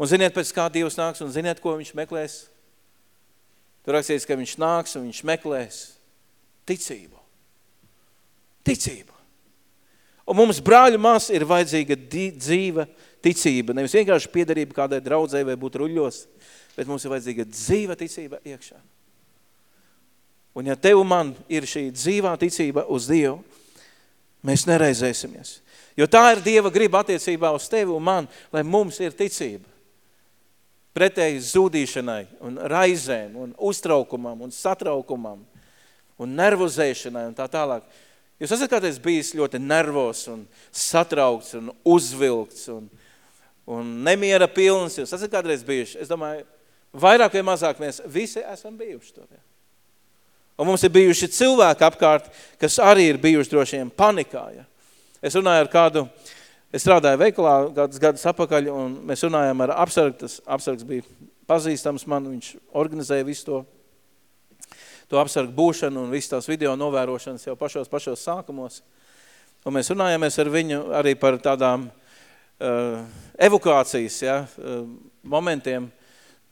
Un ziniet, pēc kā Dievs nāks, un ziniet, ko viņš meklēs? Tur rakstīts, ka viņš nāks un viņš meklēs ticību. Ticību. Un mums, brāļu mās, ir vajadzīga dzīva ticība. Nevis vienkārši piedarība kādai draudzē vai būt ruļos, bet mums ir vajadzīga dzīva ticība iekšā. Un ja tev man ir šī dzīvā ticība uz Dievu, mēs nereizēsimies. Jo tā ir Dieva griba attiecībā uz tevi un man, lai mums ir ticība pretēji zudīšanai un raizēm un uztraukumam un satraukumam un nervozēšanai un tā tālāk. Jūs esat kādreiz bijis ļoti nervos un satraukts un uzvilkts un, un nemiera pilns. Jūs esat kādreiz bijuši. Es domāju, vairāk vai mazāk mēs visi esam bijuši to. Ja? Un mums ir bijuši cilvēki apkārt, kas arī ir bijuši droši vien panikā. Ja? Es runāju ar kādu Es strādāju veikalā gadus gadus apakaļ, un mēs runājām ar apsargu. Tas apsargs bija pazīstams man, viņš organizēja visu to, to apsargu būšanu un visu tās video novērošanas jau pašos, pašos sākumos. Un mēs runājāmies ar viņu arī par tādām uh, evokācijas ja, uh, momentiem,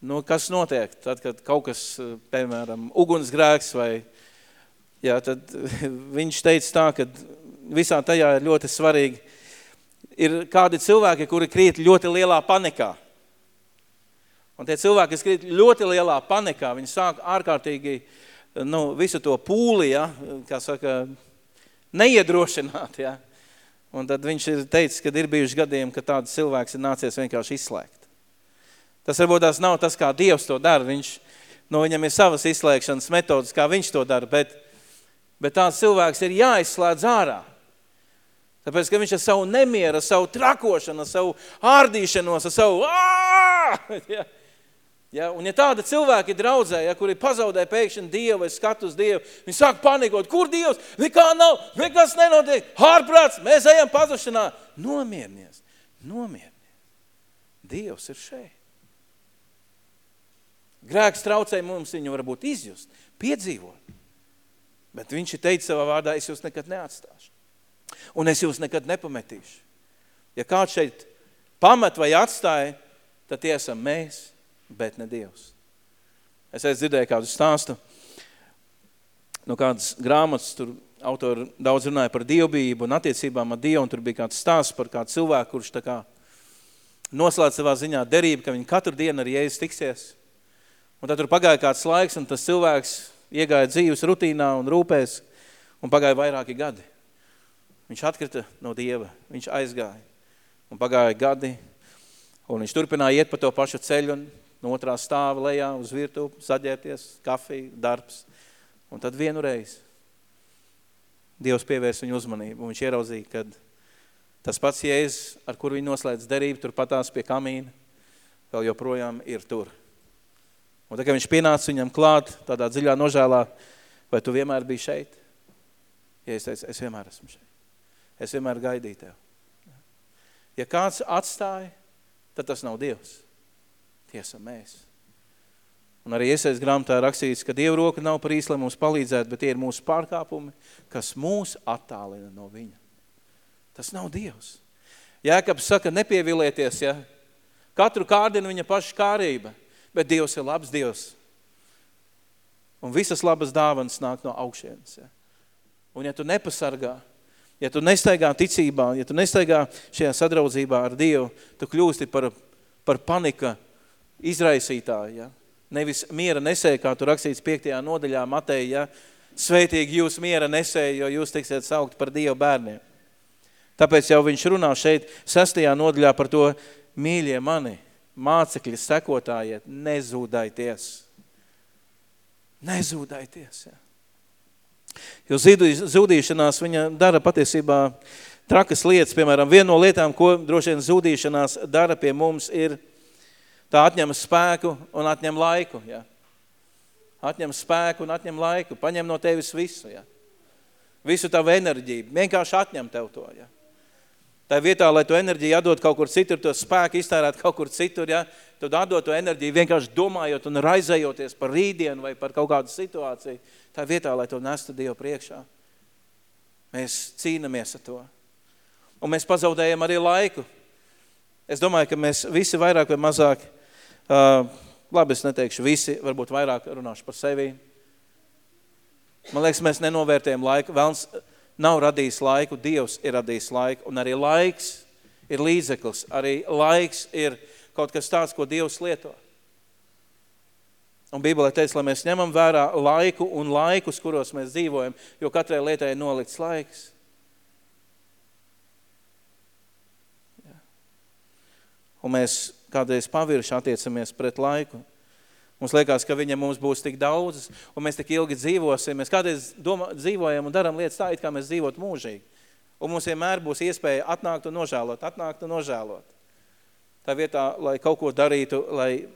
nu, kas notiek tad, kad kaut kas, uh, piemēram, ugunsgrēks vai, jā, tad viņš teica tā, ka visā tajā ir ļoti svarīgi ir kādi cilvēki, kuri krīt ļoti lielā panikā. Un tie cilvēki, kas krīt ļoti lielā panikā, viņi sāk ārkārtīgi nu, visu to pūli, ja, kā saka, neiedrošināt. Ja. Un tad viņš ir teicis, ka ir bijuši gadījumi, ka tāds cilvēks ir nācies vienkārši izslēgt. Tas varbūt tās nav tas, kā Dievs to dara. Viņš, no viņam ir savas izslēgšanas metodas, kā viņš to dara, bet, bet tāds cilvēks ir jāizslēdz ārā. Tāpēc, ka viņš ar savu nemieru, savu trakošanu, savu ārdīšanos, savu! Ja, Ja? Un ja tāda cilvēki draudzē, ja, kuri pazaudē pēkšņi Dievu vai skatu uz Dievu, viņi sāk panikot, kur Dievs? Nekā nav, nekas nenotiek, hārprāts, mēs ejam pazušanā. Nomierinies, nomierinies. Dievs ir šeit. Grēks traucēja mums viņu varbūt izjust, piedzīvot. Bet viņš ir teicis savā vārdā, es jūs nekad neatstāšu. Un es jūs nekad nepametīšu. Ja kāds šeit pamet vai atstāja, tad tie esam mēs, bet ne Dievs. Es aiz dzirdēju kādu stāstu, no kādas grāmatas, tur autori daudz runāja par dievbību un attiecībām ar Dievu, un tur bija kāds stāsts par kādu cilvēku, kurš tā kā noslēdz savā ziņā derību, ka viņi katru dienu ar Jēzus tiksies. Un tad tur pagāja kāds laiks, un tas cilvēks iegāja dzīves rutīnā un rūpēs, un pagāja vairāki gadi. Viņš atkrita no Dieva, viņš aizgāja, un pagāja gadi, un viņš turpināja iet pa to pašu ceļu, un no otrā stāva lejā uz virtuvu, saģērties, kafija, darbs. Un tad vienu reizi Dievs pievērs viņu uzmanību, un viņš ieraudzīja, kad tas pats Jēzus, ar kur viņi noslēdz derību, tur patās pie kamīna, vēl joprojām ir tur. Un tā, kad viņš pienāca viņam klāt, tādā dziļā nožēlā, vai tu vienmēr biji šeit? Ja es teicu, es vienmēr esmu šeit. Es vienmēr gaidīju tev. Ja kāds atstāja, tad tas nav Dievs. Tiesa mēs. Un arī iesaist grāmatā rakstīts, ka Dieva roka nav par īsti, lai mums palīdzētu, bet tie ir mūsu pārkāpumi, kas mūs attālina no viņa. Tas nav Dievs. Jēkabs saka, nepievilieties, ja? Katru kārdina viņa paša kārība, bet Dievs ir labs Dievs. Un visas labas dāvanas nāk no augšienes. Ja? Un ja tu nepasargā, ja tu nestaigā ticībā, ja tu nestaigā šajā sadraudzībā ar Dievu, tu kļūsti par, par panika izraisītāju. Ja? Nevis miera nesēja, kā tu rakstīts 5. nodaļā Mateja, ja? Svētīgi jūs miera nesēja, jo jūs tiksiet saukt par Dievu bērniem. Tāpēc jau viņš runā šeit sastajā nodaļā par to, mīļie mani, mācekļi sekotājiet, nezūdaities. Nezūdaities, ja. Jo zudīšanās viņa dara patiesībā trakas lietas. Piemēram, viena no lietām, ko droši vien zudīšanās dara pie mums, ir tā atņem spēku un atņem laiku. Ja. Atņem spēku un atņem laiku. Paņem no tevis visu. Ja. Visu tavu enerģiju. Vienkārši atņem tev to. Ja. Tā vietā, lai tu enerģiju atdot kaut kur citur, to spēku iztērēt kaut kur citur, ja, tad atdot to enerģiju vienkārši domājot un raizējoties par rītdienu vai par kaut kādu situāciju. Tā vietā, lai to nestu Dievu priekšā. Mēs cīnamies ar to. Un mēs pazaudējam arī laiku. Es domāju, ka mēs visi vairāk vai mazāk, uh, labi, es neteikšu visi, varbūt vairāk runāšu par sevi. Man liekas, mēs nenovērtējam laiku. Velns nav radījis laiku, Dievs ir radījis laiku, un arī laiks ir līdzeklis, arī laiks ir kaut kas tāds, ko Dievs lieto. Un Bībelē teica, lai mēs ņemam vērā laiku un laikus, kuros mēs dzīvojam, jo katrai lietai ir nolikts laiks. Un mēs kādreiz pavirši attiecamies pret laiku. Mums liekas, ka viņam mums būs tik daudz, un mēs tik ilgi dzīvosim. Mēs kādreiz domā, dzīvojam un daram lietas tā, it kā mēs dzīvot mūžīgi. Un mums vienmēr būs iespēja atnākt un nožēlot, atnākt un nožēlot. Tā vietā, lai kaut ko darītu, lai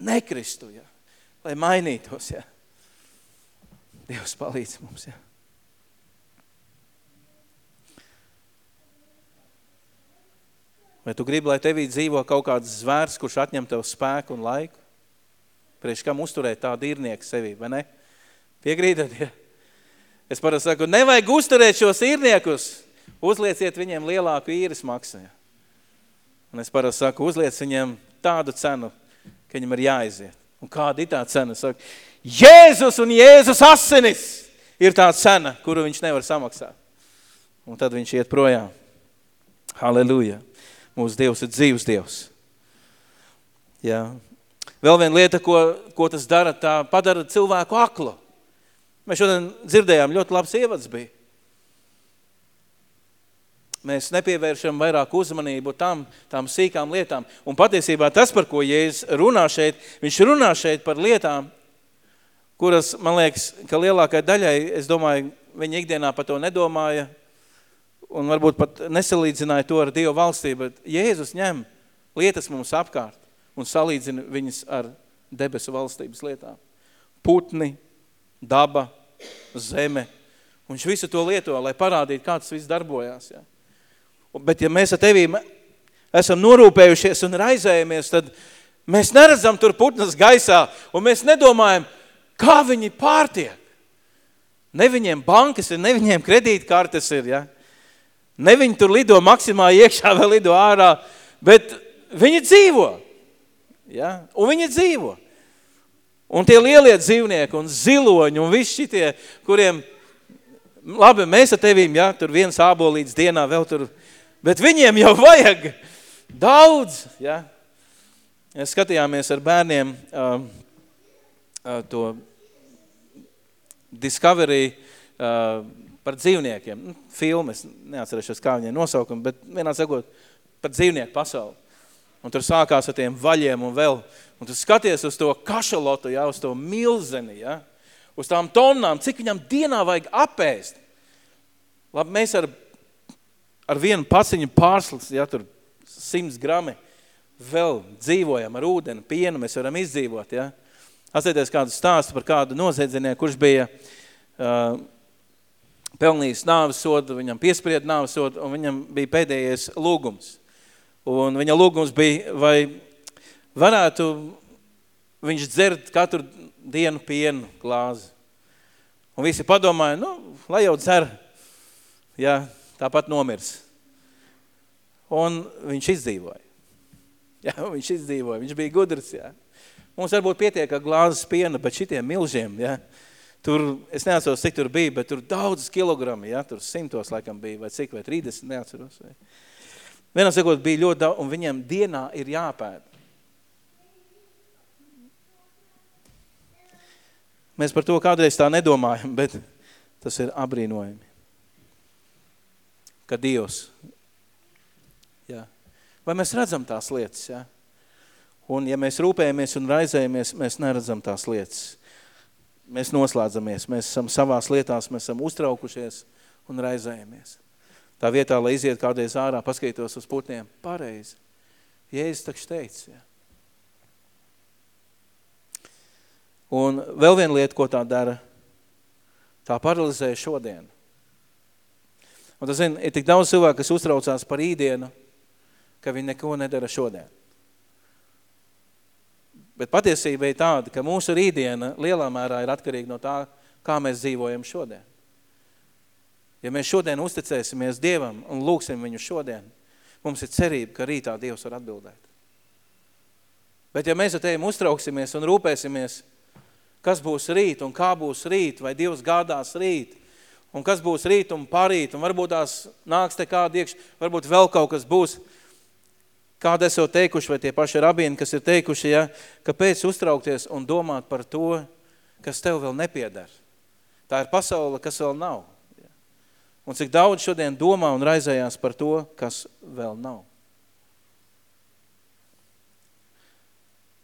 nekristu, ja? lai mainītos. Ja? Dievs palīdz mums. Ja? Vai tu gribi, lai tevī dzīvo kaut kāds zvērs, kurš atņem tev spēku un laiku? Priekš kam uzturēt tādu īrnieku sevī, vai ne? Piekrītat, ja? Es parasti saku, nevajag uzturēt šos īrniekus, uzlieciet viņiem lielāku īres maksu. Ja? Un es parasti saku, uzliec viņiem tādu cenu, ka viņam ir jāiziet. Un kāda ir tā cena? Saku, Jēzus un Jēzus asinis ir tā cena, kuru viņš nevar samaksāt. Un tad viņš iet projām. Halleluja. Mūsu Dievs ir dzīvs Dievs. Jā. Vēl viena lieta, ko, ko tas dara, tā padara cilvēku aklu. Mēs šodien dzirdējām, ļoti labs ievads bija. Mēs nepievēršam vairāk uzmanību tam, tām sīkām lietām. Un patiesībā tas, par ko Jēzus runā šeit, viņš runā šeit par lietām, kuras, man liekas, ka lielākai daļai, es domāju, viņi ikdienā par to nedomāja un varbūt pat nesalīdzināja to ar Dievu valstību, bet Jēzus ņem lietas mums apkārt un salīdzina viņas ar debesu valstības lietām. Putni, daba, zeme. Un viņš visu to lieto, lai parādītu, kā tas viss darbojās. Ja? Bet ja mēs ar tevīm esam norūpējušies un raizējamies, tad mēs neredzam tur putnas gaisā un mēs nedomājam, kā viņi pārtiek. Ne viņiem bankas ir, ne viņiem kredītkartes ir, ja? Ne viņi tur lido maksimāli iekšā vai lido ārā, bet viņi dzīvo. Ja? Un viņi dzīvo. Un tie lielie dzīvnieki un ziloņi un visi šitie, kuriem, labi, mēs ar tevīm, ja, tur viens ābolīts dienā vēl tur, bet viņiem jau vajag daudz, ja. Es skatījāmies ar bērniem uh, uh, to Discovery uh, par dzīvniekiem, nu, filmas, neatcerēšos kā viņiem nosaukumi, bet vienā sakot, par dzīvnieku pasauli. Un tur sākās ar tiem vaļiem un vēl. Un tu skaties uz to kašalotu, ja, uz to milzeni, ja, uz tām tonnām, cik viņam dienā vajag apēst. Labi, mēs ar, ar vienu paciņu pārslis, ja, tur 100 grami, vēl dzīvojam ar ūdeni, pienu, mēs varam izdzīvot, ja. Atcerieties kādu stāstu par kādu noziedznieku, kurš bija uh, pelnījis nāves sodu, viņam piespried nāves sodu, un viņam bija pēdējais lūgums. Un viņa lūgums bija, vai varētu viņš dzert katru dienu pienu glāzi. Un visi padomāja, nu, lai jau dzer, ja, tāpat nomirs. Un viņš izdzīvoja. Jā, viņš izdzīvoja, viņš bija gudrs, jā. Mums varbūt pietiek ar glāzes piena, bet šitiem milžiem, jā, tur, es neatceros, cik tur bija, bet tur daudz kilogrami, jā, tur simtos laikam bija, vai cik, vai 30, neatceros. Vai. Vienā sakot, bija ļoti daudz, un viņiem dienā ir jāpēd. Mēs par to kādreiz tā nedomājam, bet tas ir abrīnojami. Ka Dievs, jā. vai mēs redzam tās lietas, jā? Un ja mēs rūpējamies un raizējamies, mēs neredzam tās lietas. Mēs noslēdzamies, mēs esam savās lietās, mēs esam uztraukušies un raizējamies. Tā vietā, lai iziet kādreiz ārā, paskaitos uz putniem, pareizi. Jēzus takš teica, ja. Un vēl viena lieta, ko tā dara, tā paralizē šodien. Un tas, zin, ir tik daudz cilvēku, kas uztraucās par īdienu, ka viņi neko nedara šodien. Bet patiesība ir tāda, ka mūsu rītdiena lielā mērā ir atkarīga no tā, kā mēs dzīvojam šodien. Ja mēs šodien uzticēsimies Dievam un lūksim viņu šodien, mums ir cerība, ka rītā Dievs var atbildēt. Bet ja mēs ar tevim uztrauksimies un rūpēsimies, kas būs rīt un kā būs rīt, vai Dievs gādās rīt, un kas būs rīt un parīt, un varbūt tās nāks te kādi iekš, varbūt vēl kaut kas būs, kāda esot teikuši, vai tie paši rabīni, kas ir teikuši, ja, kāpēc uztraukties un domāt par to, kas tev vēl nepiedara. Tā ir pasaule, kas vēl nav. Un cik daudz šodien domā un raizējās par to, kas vēl nav.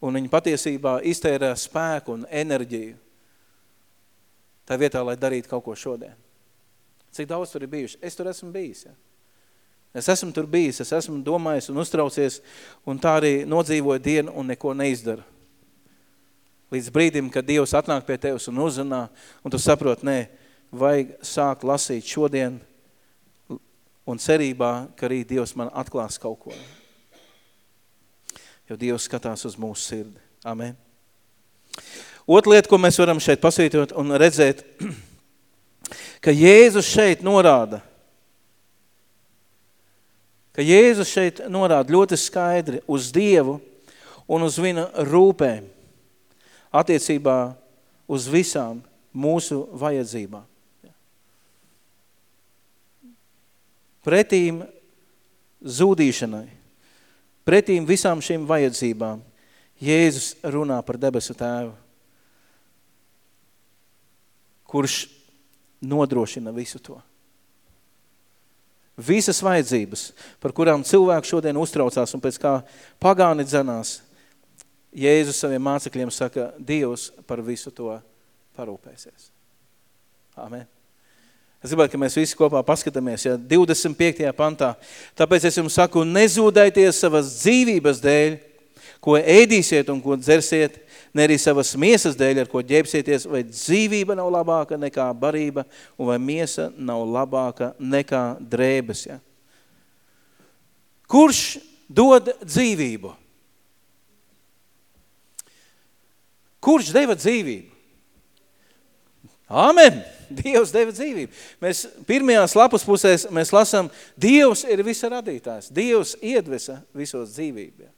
Un viņi patiesībā iztērē spēku un enerģiju tā vietā, lai darītu kaut ko šodien. Cik daudz tur ir bijuši? Es tur esmu bijis, ja? Es esmu tur bijis, es esmu domājis un uztraucies, un tā arī nodzīvoju dienu un neko neizdara. Līdz brīdim, kad Dievs atnāk pie tevis un uzrunā, un tu saproti, nē, vajag sākt lasīt šodien un cerībā, ka arī Dievs man atklās kaut ko. Jo Dievs skatās uz mūsu sirdi. Amen. Otra lieta, ko mēs varam šeit pasvītot un redzēt, ka Jēzus šeit norāda, ka Jēzus šeit norāda ļoti skaidri uz Dievu un uz viņa rūpēm attiecībā uz visām mūsu vajadzībām. Pretīm zūdīšanai, pretīm visām šīm vajadzībām, Jēzus runā par debesu tēvu, kurš nodrošina visu to. Visas vajadzības, par kurām cilvēki šodien uztraucās un pēc kā pagāni dzenās, Jēzus saviem mācekļiem saka, Dievs par visu to parūpēsies. Amen. Es gribētu, ka mēs visi kopā paskatāmies, ja 25. pantā. Tāpēc es jums saku, nezūdaities savas dzīvības dēļ, ko ēdīsiet un ko dzersiet, ne arī savas miesas dēļ, ar ko ģēpsieties, vai dzīvība nav labāka nekā barība, un vai miesa nav labāka nekā drēbes. Ja? Kurš dod dzīvību? Kurš deva dzīvību? Āmen! Dievs deva dzīvību. Mēs pirmajās lapas pusēs mēs lasām, Dievs ir visa radītājs. Dievs iedvesa visos dzīvību. Ja?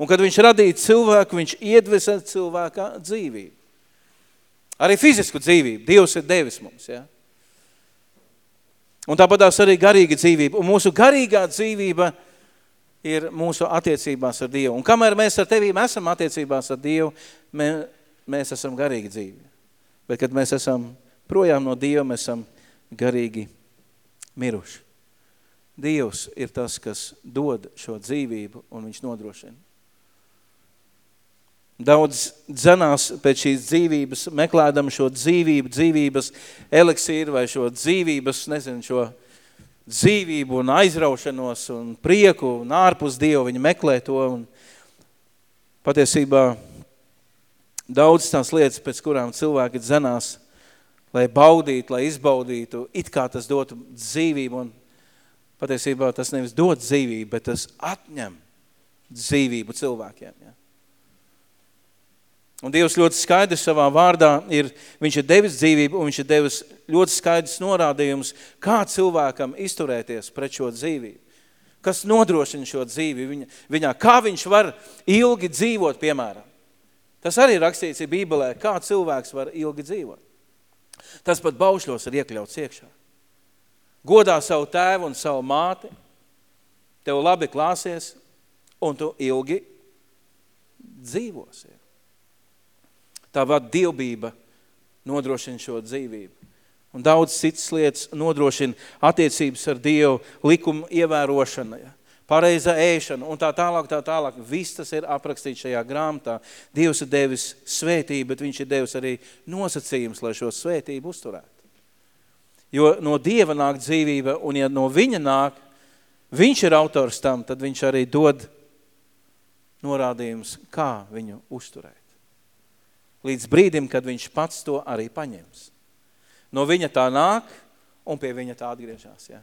Un kad viņš radīja cilvēku, viņš iedvesa cilvēkā dzīvību. Arī fizisku dzīvību. Dievs ir devis mums. Ja? Un tāpatās arī garīga dzīvība. Un mūsu garīgā dzīvība ir mūsu attiecībās ar Dievu. Un kamēr mēs ar tevīm esam attiecībās ar Dievu, mē, mēs esam garīgi dzīvi. Bet, kad mēs esam projām no Dieva, mēs esam garīgi miruši. Dievs ir tas, kas dod šo dzīvību un viņš nodrošina. Daudz dzenās pēc šīs dzīvības, meklēdam šo dzīvību, dzīvības eliksīru vai šo dzīvības, nezinu, šo dzīvību un aizraušanos un prieku un ārpus Dievu viņi meklē to. Un patiesībā daudz tās lietas, pēc kurām cilvēki dzenās, lai baudītu, lai izbaudītu, it kā tas dotu dzīvību un patiesībā tas nevis dod dzīvību, bet tas atņem dzīvību cilvēkiem. Ja? Un Dievs ļoti skaidrs savā vārdā ir, viņš ir devis dzīvību un viņš ir devis ļoti skaidrs norādījums, kā cilvēkam izturēties pret šo dzīvību. Kas nodrošina šo dzīvi viņa, viņā, kā viņš var ilgi dzīvot, piemēram. Tas arī rakstīts ir Bībelē, kā cilvēks var ilgi dzīvot. Tas pat baušļos ir iekļauts iekšā. Godā savu tēvu un savu māti, tev labi klāsies, un tu ilgi dzīvosi. Tava dievbība nodrošina šo dzīvību. Un daudz citas lietas nodrošina attiecības ar Dievu, likumu ievērošana, ja? Pareiza ēšana un tā tālāk, tā tālāk. Viss tas ir aprakstīts šajā grāmatā. Dievs ir devis svētību, bet viņš ir devis arī nosacījums, lai šo svētību uzturētu. Jo no Dieva nāk dzīvība, un ja no viņa nāk, viņš ir autors tam, tad viņš arī dod norādījums, kā viņu uzturēt līdz brīdim, kad viņš pats to arī paņems. No viņa tā nāk un pie viņa tā atgriežās. Ja?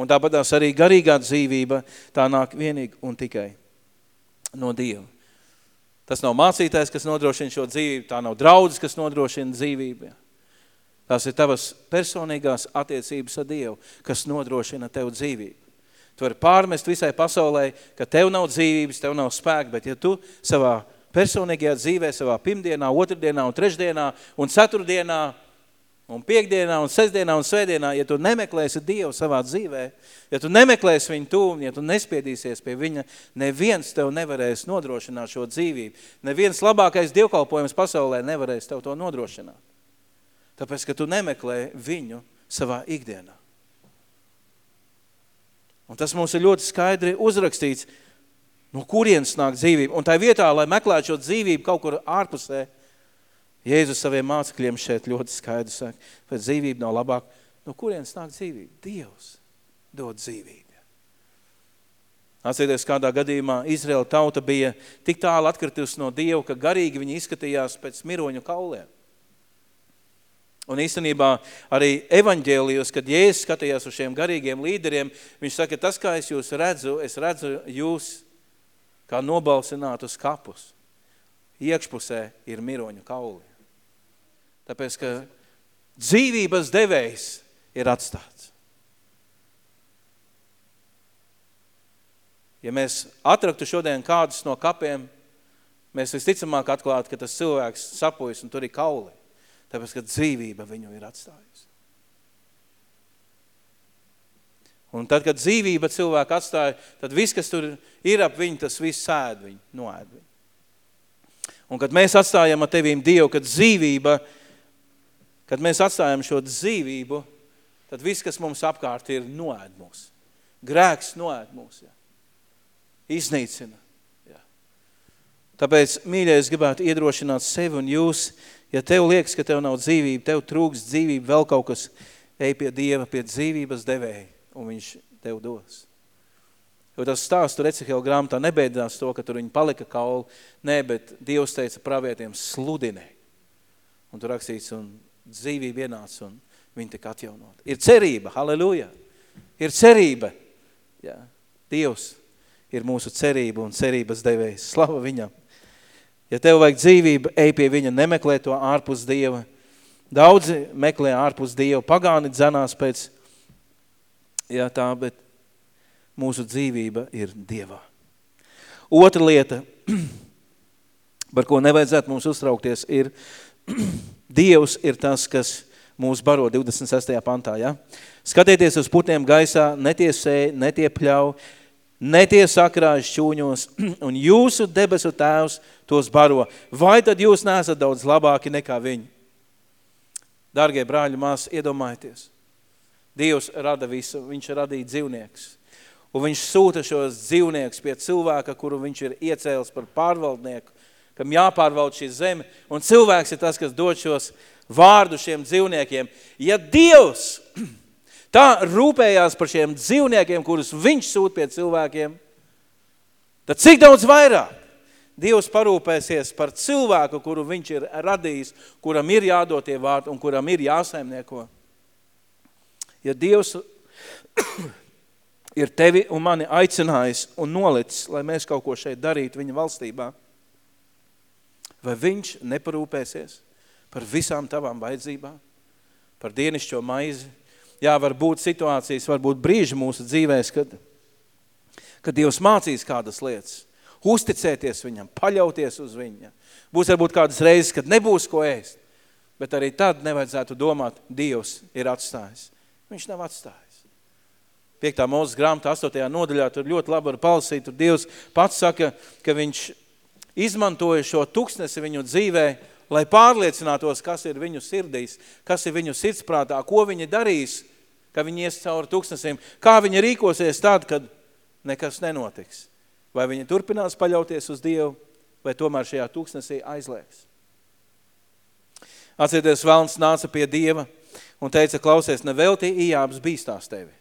Un tāpatās arī garīgā dzīvība tā nāk vienīgi un tikai no Dieva. Tas nav mācītājs, kas nodrošina šo dzīvību, tā nav draudzes, kas nodrošina dzīvību. Tās ir tavas personīgās attiecības ar Dievu, kas nodrošina tev dzīvību. Tu vari pārmest visai pasaulē, ka tev nav dzīvības, tev nav spēka, bet ja tu savā personīgajā dzīvē, savā pirmdienā, otrdienā un trešdienā un ceturtdienā un piekdienā un sestdienā un svētdienā, ja tu nemeklēsi Dievu savā dzīvē, ja tu nemeklēsi viņu tūmu, ja tu nespiedīsies pie viņa, neviens tev nevarēs nodrošināt šo dzīvību. Neviens labākais dievkalpojums pasaulē nevarēs tev to nodrošināt. Tāpēc, ka tu nemeklē viņu savā ikdienā. Un tas mums ir ļoti skaidri uzrakstīts, No kurienes nāk dzīvība? Un tā vietā, lai meklētu šo dzīvību kaut kur ārpusē, Jēzus saviem mācekļiem šeit ļoti skaidri saka, vai dzīvība nav labāk. No kurienes nāk dzīvība? Dievs dod dzīvību. Atcerieties, kādā gadījumā Izraela tauta bija tik tālu atkritusi no Dieva, ka garīgi viņi izskatījās pēc miroņu kauliem. Un īstenībā arī evaņģēlijos, kad Jēzus skatījās uz šiem garīgiem līderiem, viņš saka, tas, kā es jūs redzu, es redzu jūs kā nobalsināt uz kapus. Iekšpusē ir miroņu kauli. Tāpēc, ka dzīvības devējs ir atstāts. Ja mēs atraktu šodien kādus no kapiem, mēs visticamāk atklātu, ka tas cilvēks sapojas un tur ir kauli. Tāpēc, ka dzīvība viņu ir atstājusi. Un tad, kad dzīvība cilvēku atstāja, tad viss, kas tur ir ap viņu, tas viss sēd viņu, noēd viņu. Un kad mēs atstājam ar tevīm Dievu, kad dzīvība, kad mēs atstājam šo dzīvību, tad viss, kas mums apkārt ir, noēd mūs. Grēks noēd mūs, ja. iznīcina. Ja. Tāpēc, mīļie, es gribētu iedrošināt sevi un jūs, ja tev liekas, ka tev nav dzīvība, tev trūks dzīvība, vēl kaut kas, ej pie Dieva, pie dzīvības devēja un viņš tev dos. Jo tas stāsts tur Ecehela grāmatā nebeidzās to, ka tur viņi palika kauli. Nē, bet Dievs teica pravietiem sludinē. Un tur rakstīts, un dzīvība ienāca, un viņi tika atjaunot. Ir cerība, halleluja. Ir cerība. Jā. Dievs ir mūsu cerība un cerības devējs. Slava viņam. Ja tev vajag dzīvību, ej pie viņa, nemeklē to ārpus Dieva. Daudzi meklē ārpus Dieva, pagāni dzenās pēc, jā tā, bet mūsu dzīvība ir Dievā. Otra lieta, par ko nevajadzētu mums uztraukties, ir Dievs ir tas, kas mūs baro 26. pantā. Ja? Skatieties uz putniem gaisā, netie sēj, netie pļauj, netie sakrāž šķūņos, un jūsu debesu tēvs tos baro. Vai tad jūs neesat daudz labāki nekā viņi? Dargie brāļi, mās, iedomājieties. Dievs rada visu, viņš radīja dzīvniekus. Un viņš sūta šos dzīvniekus pie cilvēka, kuru viņš ir iecēlis par pārvaldnieku, kam jāpārvalda šī zeme. Un cilvēks ir tas, kas dod šos vārdu šiem dzīvniekiem. Ja Dievs tā rūpējās par šiem dzīvniekiem, kurus viņš sūt pie cilvēkiem, tad cik daudz vairāk Dievs parūpēsies par cilvēku, kuru viņš ir radījis, kuram ir jādod tie vārdi un kuram ir jāsaimnieko. Ja Dievs ir tevi un mani aicinājis un nolicis, lai mēs kaut ko šeit darītu viņa valstībā, vai viņš neparūpēsies par visām tavām vajadzībām, par dienišķo maizi? Jā, var būt situācijas, var būt brīži mūsu dzīvēs, kad, kad Dievs mācīs kādas lietas, uzticēties viņam, paļauties uz viņa. Būs varbūt kādas reizes, kad nebūs ko ēst, bet arī tad nevajadzētu domāt, Dievs ir atstājis. Viņš nav atstājis. 5. mūzes grāmatā 8. nodaļā, tur ļoti labi var palasīt, tur Dievs pats saka, ka viņš izmantoja šo tuksnesi viņu dzīvē, lai pārliecinātos, kas ir viņu sirdīs, kas ir viņu sirdsprātā, ko viņi darīs, ka viņi ies cauri tuksnesim, kā viņi rīkosies tad, kad nekas nenotiks. Vai viņi turpinās paļauties uz Dievu, vai tomēr šajā tuksnesī aizliegs. Atcerieties, Velns nāca pie Dieva un teica, klausies, nevelti ījābs bīstās tevi.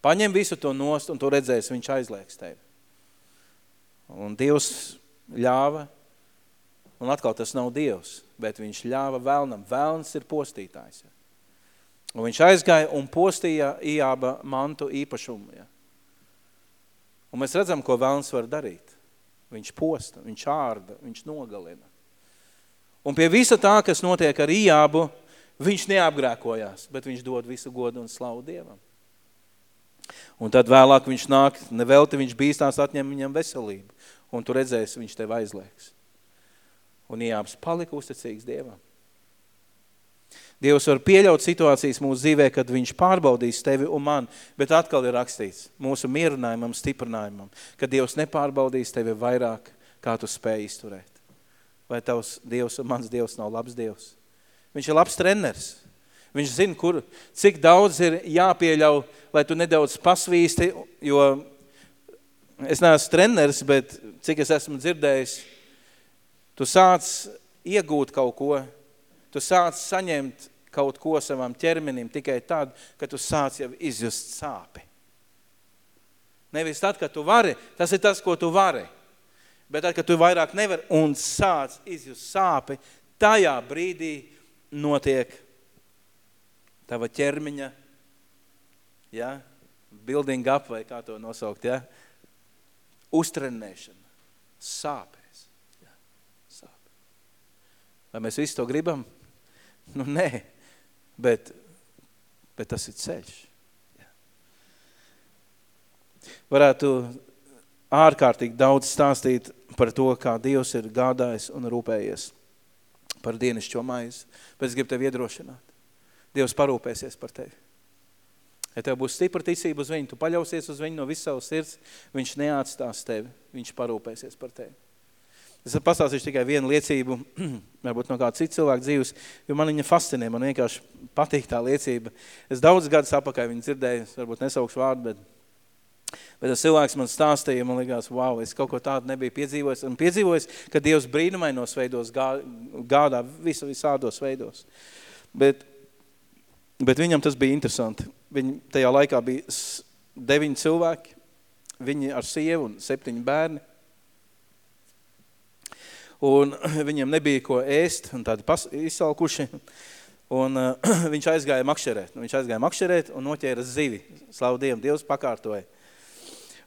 Paņem visu to nost un tu redzēsi, viņš aizliegs tevi. Un Dievs ļāva, un atkal tas nav Dievs, bet viņš ļāva vēlnam. Vēlns ir postītājs. Ja. Un viņš aizgāja un postīja Ijāba mantu īpašumu. Ja. Un mēs redzam, ko vēlns var darīt. Viņš posta, viņš ārda, viņš nogalina. Un pie visa tā, kas notiek ar Ijābu, viņš neapgrēkojās, bet viņš dod visu godu un slavu Dievam. Un tad vēlāk viņš nāk, nevelti viņš bīstās atņem viņam veselību. Un tu redzēsi, viņš tev aizliegs. Un Ijābs palika uzticīgs Dievam. Dievs var pieļaut situācijas mūsu dzīvē, kad viņš pārbaudīs tevi un man, bet atkal ir rakstīts mūsu mierinājumam, stiprinājumam, ka Dievs nepārbaudīs tevi vairāk, kā tu spēj izturēt. Vai tavs Dievs un mans Dievs nav labs Dievs? Viņš ir labs treneris. Viņš zina, kur, cik daudz ir jāpieļauj, lai tu nedaudz pasvīsti, jo es neesmu treneris, bet cik es esmu dzirdējis, tu sāc iegūt kaut ko, tu sāc saņemt kaut ko savam ķermenim tikai tad, kad tu sāc jau izjust sāpi. Nevis tad, kad tu vari, tas ir tas, ko tu vari. Bet tad, kad tu vairāk nevar un sāc izjust sāpi, tajā brīdī notiek tava ķermiņa, ja, building up vai kā to nosaukt, ja, uztrenēšana, sāpēs. Ja, sāp. Vai mēs visi to gribam? Nu, nē, bet, bet tas ir ceļš. Ja. Varētu ārkārtīgi daudz stāstīt par to, kā Dievs ir gādājis un rūpējies par dienišķo maizi, bet es gribu tevi iedrošināt. Dievs parūpēsies par tevi. Ja tev būs stipra ticība uz viņu, tu paļausies uz viņu no visu savu sirds, viņš neatstās tevi, viņš parūpēsies par tevi. Es pastāstīšu tikai vienu liecību, varbūt no kāda cita cilvēka dzīves, jo man viņa fascinē, man vienkārši patīk tā liecība. Es daudz gadus apakaļ viņu dzirdēju, varbūt nesaukšu vārdu, bet Bet tas cilvēks man stāstīja, man likās, wow, es kaut ko tādu nebiju piedzīvojis. Un piedzīvojis, ka Dievs brīnumainos veidos gādā visu visādos veidos. Bet Bet viņam tas bija interesanti. Viņi tajā laikā bija deviņi cilvēki, viņi ar sievu un septiņu bērni. Un viņiem nebija ko ēst, un tādi izsalkuši. Un uh, viņš aizgāja makšerēt. Viņš aizgāja makšerēt un noķēra zivi. Slavu Dievu, Dievs pakārtoja.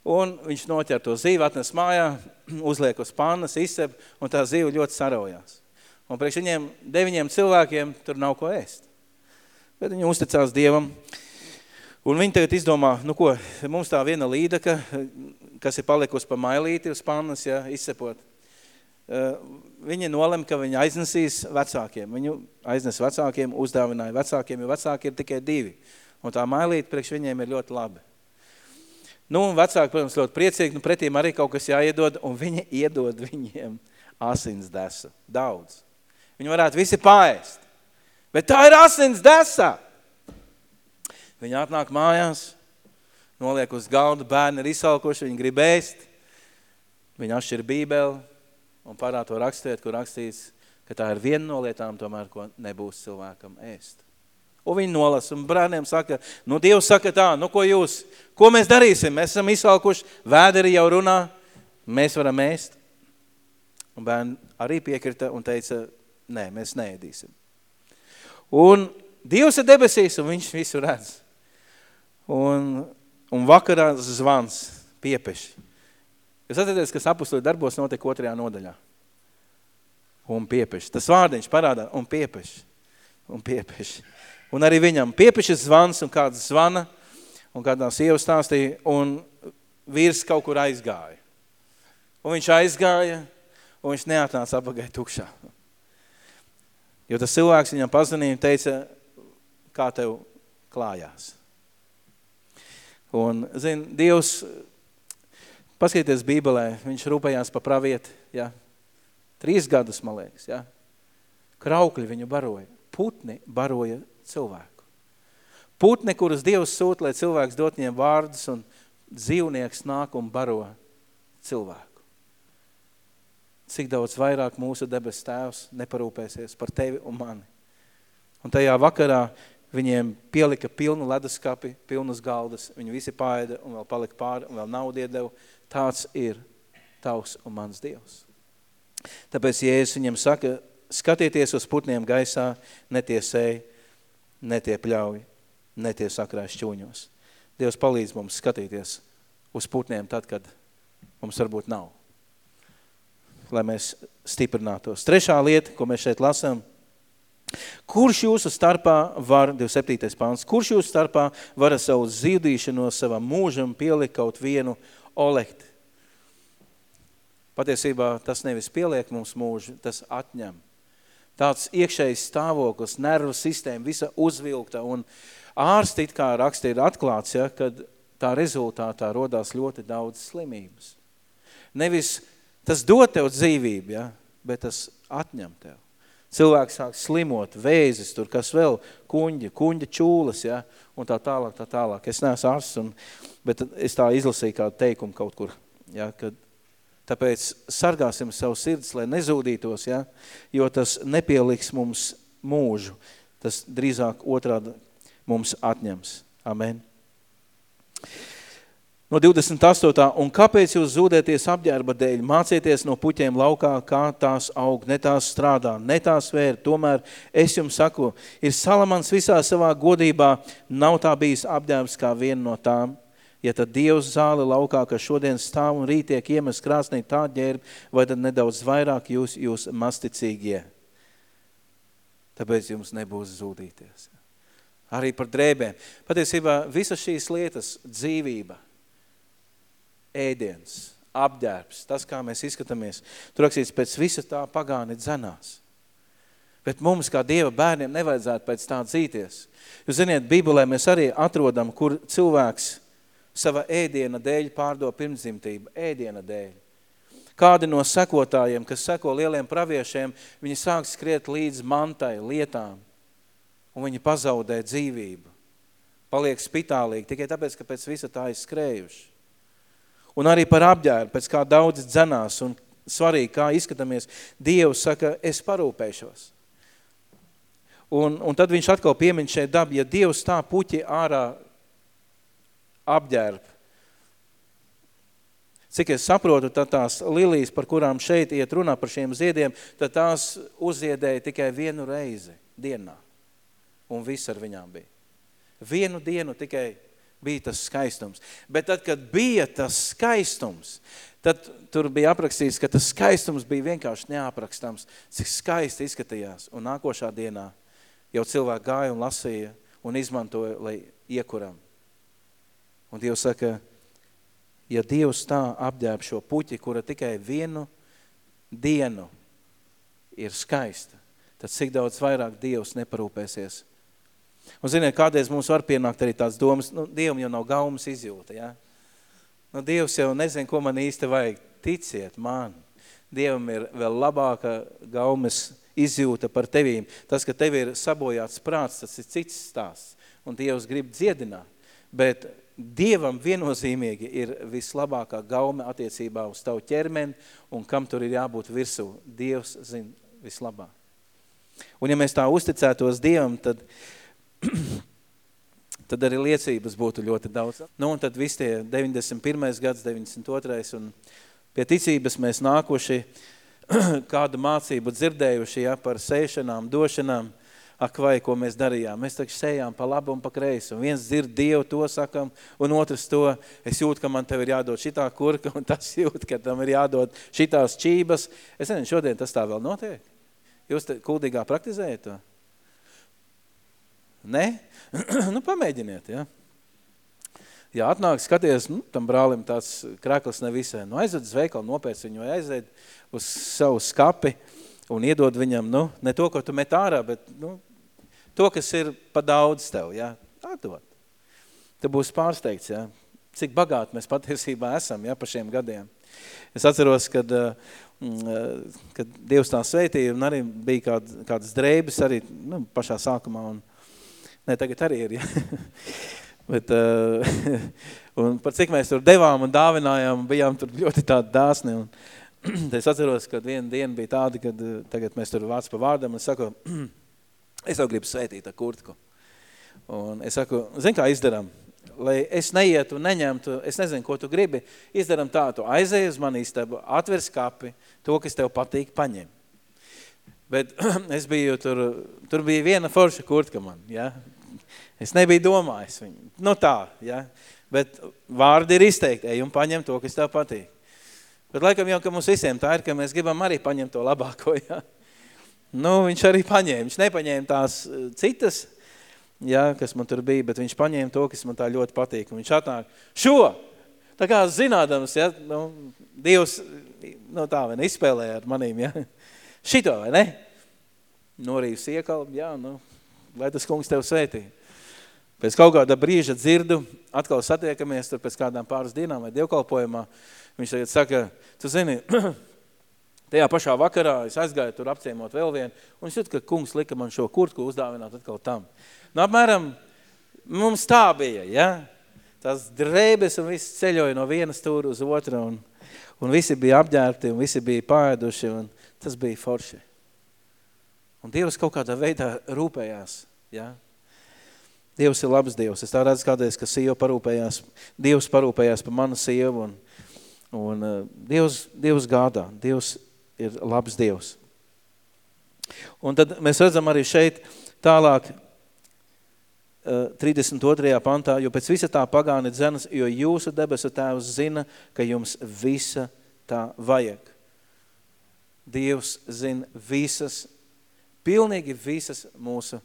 Un viņš noķer to zīvi, atnes mājā, uzliek uz pannas, izsep, un tā zīve ļoti saraujās. Un priekš viņiem deviņiem cilvēkiem tur nav ko ēst. Bet viņi uzticās Dievam. Un viņi tagad izdomā, nu ko, mums tā viena līdaka, kas ir palikusi pa mailīti uz pannas, ja, izsepot. Viņi nolem, ka viņi aiznesīs vecākiem. Viņu aiznes vecākiem, uzdāvināja vecākiem, jo vecāki ir tikai divi. Un tā mailīte priekš viņiem ir ļoti labi. Nu, un vecāki, protams, ļoti priecīgi, nu pretīm arī kaut kas jāiedod, un viņi iedod viņiem asins desu. Daudz. Viņi varētu visi paēst. Bet tā ir asins desa. Viņi atnāk mājās, noliek uz galdu, bērni ir izsalkuši, viņi grib ēst. Viņi atšķir bībeli un parāda to rakstiet, kur rakstīts, ka tā ir viena no lietām, tomēr, ko nebūs cilvēkam ēst. Un viņi nolasa, un brāniem saka, nu Dievs saka tā, nu ko jūs, ko mēs darīsim? Mēs esam izsalkuši, vēderi jau runā, mēs varam ēst. Un bērni arī piekrita un teica, nē, mēs neēdīsim. Un Dievs ir debesīs, un viņš visu redz. Un, un vakarā zvans piepeši. Jūs atceries, kas apustuļu darbos notiek otrajā nodaļā. Un piepeši. Tas vārdiņš parādā, un piepeši. Un piepeši. Un arī viņam piepešas zvans un kāds zvana, un kādā sieva stāstīja, un vīrs kaut kur aizgāja. Un viņš aizgāja, un viņš neatnāca apagai tukšā. Jo tas cilvēks viņam pazvanīja un teica, kā tev klājās. Un, zin, Dievs, paskatieties Bībelē, viņš rūpējās pa pravieti, ja? Trīs gadus, man liekas, ja? Kraukļi viņu baroja, putni baroja cilvēku. Putni, kurus Dievs sūta, lai cilvēks dot viņiem vārdus, un dzīvnieks nāk un baro cilvēku. Cik daudz vairāk mūsu debes tēvs neparūpēsies par tevi un mani. Un tajā vakarā viņiem pielika pilnu leduskapi, pilnas galdas, viņi visi paēda un vēl palika pāri un vēl naudu iedeva. Tāds ir tavs un mans Dievs. Tāpēc Jēzus viņiem saka, skatieties uz putniem gaisā, netiesēji, ne tie pļauj, ne tie sakrās šķūņos. Dievs palīdz mums skatīties uz putniem tad, kad mums varbūt nav. Lai mēs stiprinātos. Trešā lieta, ko mēs šeit lasām, kurš jūsu starpā var, 27. pāns, kurš jūsu starpā var ar savu zīdīšanos savam mūžam pielikt kaut vienu olekti? Patiesībā tas nevis pieliek mums mūžu, tas atņem tāds iekšējs stāvoklis, nervu sistēma, visa uzvilkta, un ārsti it kā raksta ir atklāts, ja, kad tā rezultātā rodās ļoti daudz slimības. Nevis tas dod tev dzīvību, ja, bet tas atņem tev. Cilvēks sāk slimot, vēzis, tur kas vēl, kuņģi, kuņģa čūlas, ja, un tā tālāk, tā tālāk. Es neesmu ārsts, un, bet es tā izlasīju kādu teikumu kaut kur, ja, kad Tāpēc sargāsim savu sirds, lai nezūdītos, ja? jo tas nepieliks mums mūžu. Tas drīzāk otrādi mums atņems. Amen. No 28. Un kāpēc jūs zūdēties apģērba dēļ? Mācieties no puķiem laukā, kā tās aug, ne tās strādā, ne tās vēr. Tomēr es jums saku, ir Salamans visā savā godībā, nav tā bijis apģērbs kā viena no tām. Ja tad Dievs zāle laukā, kas šodien stāv un rīt tiek iemest krāsnī tā ģērb, vai tad nedaudz vairāk jūs, jūs masticīgie? Tāpēc jums nebūs zūdīties. Arī par drēbēm. Patiesībā visas šīs lietas, dzīvība, ēdiens, apģērbs, tas, kā mēs izskatāmies, tur rakstīts, pēc visa tā pagāni dzenās. Bet mums, kā Dieva bērniem, nevajadzētu pēc tā dzīties. Jūs ziniet, Bībelē mēs arī atrodam, kur cilvēks sava ēdiena dēļ pārdo pirmdzimtību, ēdiena dēļ. Kādi no sekotājiem, kas seko lieliem praviešiem, viņi sāk skriet līdz mantai, lietām, un viņi pazaudē dzīvību. Paliek spitālīgi tikai tāpēc, ka pēc visa tā ir skrējuši. Un arī par apģēru, pēc kā daudz dzenās un svarīgi, kā izskatāmies, Dievs saka, es parūpēšos. Un, un tad viņš atkal piemin šeit dabu, ja Dievs tā puķi ārā apģērb. Cik es saprotu, tad tās lilijas, par kurām šeit iet runā par šiem ziediem, tad tās uzziedēja tikai vienu reizi dienā. Un viss ar viņām bija. Vienu dienu tikai bija tas skaistums. Bet tad, kad bija tas skaistums, tad tur bija aprakstīts, ka tas skaistums bija vienkārši neaprakstams, cik skaisti izskatījās. Un nākošā dienā jau cilvēki gāja un lasīja un izmantoja, lai iekuram. Un Dievs saka, ja Dievs tā apģērb šo puķi, kura tikai vienu dienu ir skaista, tad cik daudz vairāk Dievs neparūpēsies. Un ziniet, kādreiz mums var pienākt arī tāds domas, nu, Dievam jau nav gaumas izjūta, ja? Nu, Dievs jau nezin, ko man īsti vajag. Ticiet man, Dievam ir vēl labāka gaumas izjūta par tevīm. Tas, ka tev ir sabojāts prāts, tas ir cits stāsts. Un Dievs grib dziedināt. Bet Dievam viennozīmīgi ir vislabākā gaume attiecībā uz tavu ķermeni un kam tur ir jābūt virsū. Dievs zina vislabāk. Un ja mēs tā uzticētos Dievam, tad, tad arī liecības būtu ļoti daudz. Nu, un tad visi tie 91. gads, 92. un pie ticības mēs nākuši kādu mācību dzirdējuši ja, par sēšanām, došanām – ak vai, ko mēs darījām. Mēs taču sējām pa labu un pa kreisu. Un viens dzird Dievu, to sakam, un otrs to, es jūtu, ka man tev ir jādod šitā kurka, un tas jūt, ka tam ir jādod šitās čības. Es nezinu, šodien tas tā vēl notiek. Jūs kuldīgā praktizējat to? Ne? nu, pamēģiniet, ja? Ja atnāk, skaties, nu, tam brālim tāds kreklis nevisai, nu aizved uz veikalu, nopēc viņu, vai aizved uz savu skapi un iedod viņam, nu, ne to, ko tu met ārā, bet, nu, To, kas ir pa daudz tev, ja? atdot. Tu būsi pārsteigts, ja? cik bagāti mēs patiesībā esam ja? pa šiem gadiem. Es atceros, kad, eh, mm, eh, kad Dievs tā sveitīja, un arī bija kād, kādas drēbes arī nu, pašā sākumā, un ne, tagad arī ir, ja? Bet, uh, un par cik mēs tur devām un dāvinājām, bijām tur ļoti tādi dāsni, un es atceros, kad viena diena bija tāda, kad tagad mēs tur vārds pa vārdam, un saku, Es jau gribu svētīt ar kurtku. Un es saku, zin kā izdaram? Lai es neietu neņemtu, es nezinu, ko tu gribi, izdaram tā, tu aizēji uz mani istabu, atver skapi, to, kas tev patīk, paņem. Bet es biju tur, tur bija viena forša kurtka man, ja? Es nebiju domājis viņu. Nu tā, ja? Bet vārdi ir izteikti, ej un paņem to, kas tev patīk. Bet laikam jau, ka mums visiem tā ir, ka mēs gribam arī paņemt to labāko, ja? Nu, viņš arī paņēma. Viņš nepaņēma tās eh, citas, ja, kas man tur bija, bet viņš paņēma to, kas man tā ļoti patīk. Un viņš atnāk, šo! Tā kā zinādams, ja, nu, Dievs, nu tā, vai ne, izspēlēja ar manīm, ja. Šito, vai ne? Norījus iekalp, jā, nu, lai tas kungs tev svētī. Pēc kaut kāda brīža dzirdu, atkal satiekamies tur pēc kādām pāris dienām vai dievkalpojumā. Viņš tagad saka, tu zini, Tajā pašā vakarā es aizgāju tur apciemot vēl vienu, un es jūtu, ka kungs lika man šo kurtku uzdāvināt atkal tam. Nu, apmēram mums tā bija, ja? Tās drēbes un viss ceļoja no vienas stūra uz otru, un, un visi bija apģērbti, un visi bija pāēduši, un tas bija forši. Un Dievs kaut kādā veidā rūpējās, ja? Dievs ir labs Dievs. Es tā redzu kādreiz, ka sieva parūpējās, Dievs parūpējās par manu sievu, un, un uh, Dievs, Dievs gādā, Dievs ir labs Dievs. Un tad mēs redzam arī šeit tālāk 32. Eh, pantā, jo pēc visa tā pagāni dzenas, jo jūsu debesu tēvs zina, ka jums visa tā vajag. Dievs zina visas, pilnīgi visas mūsu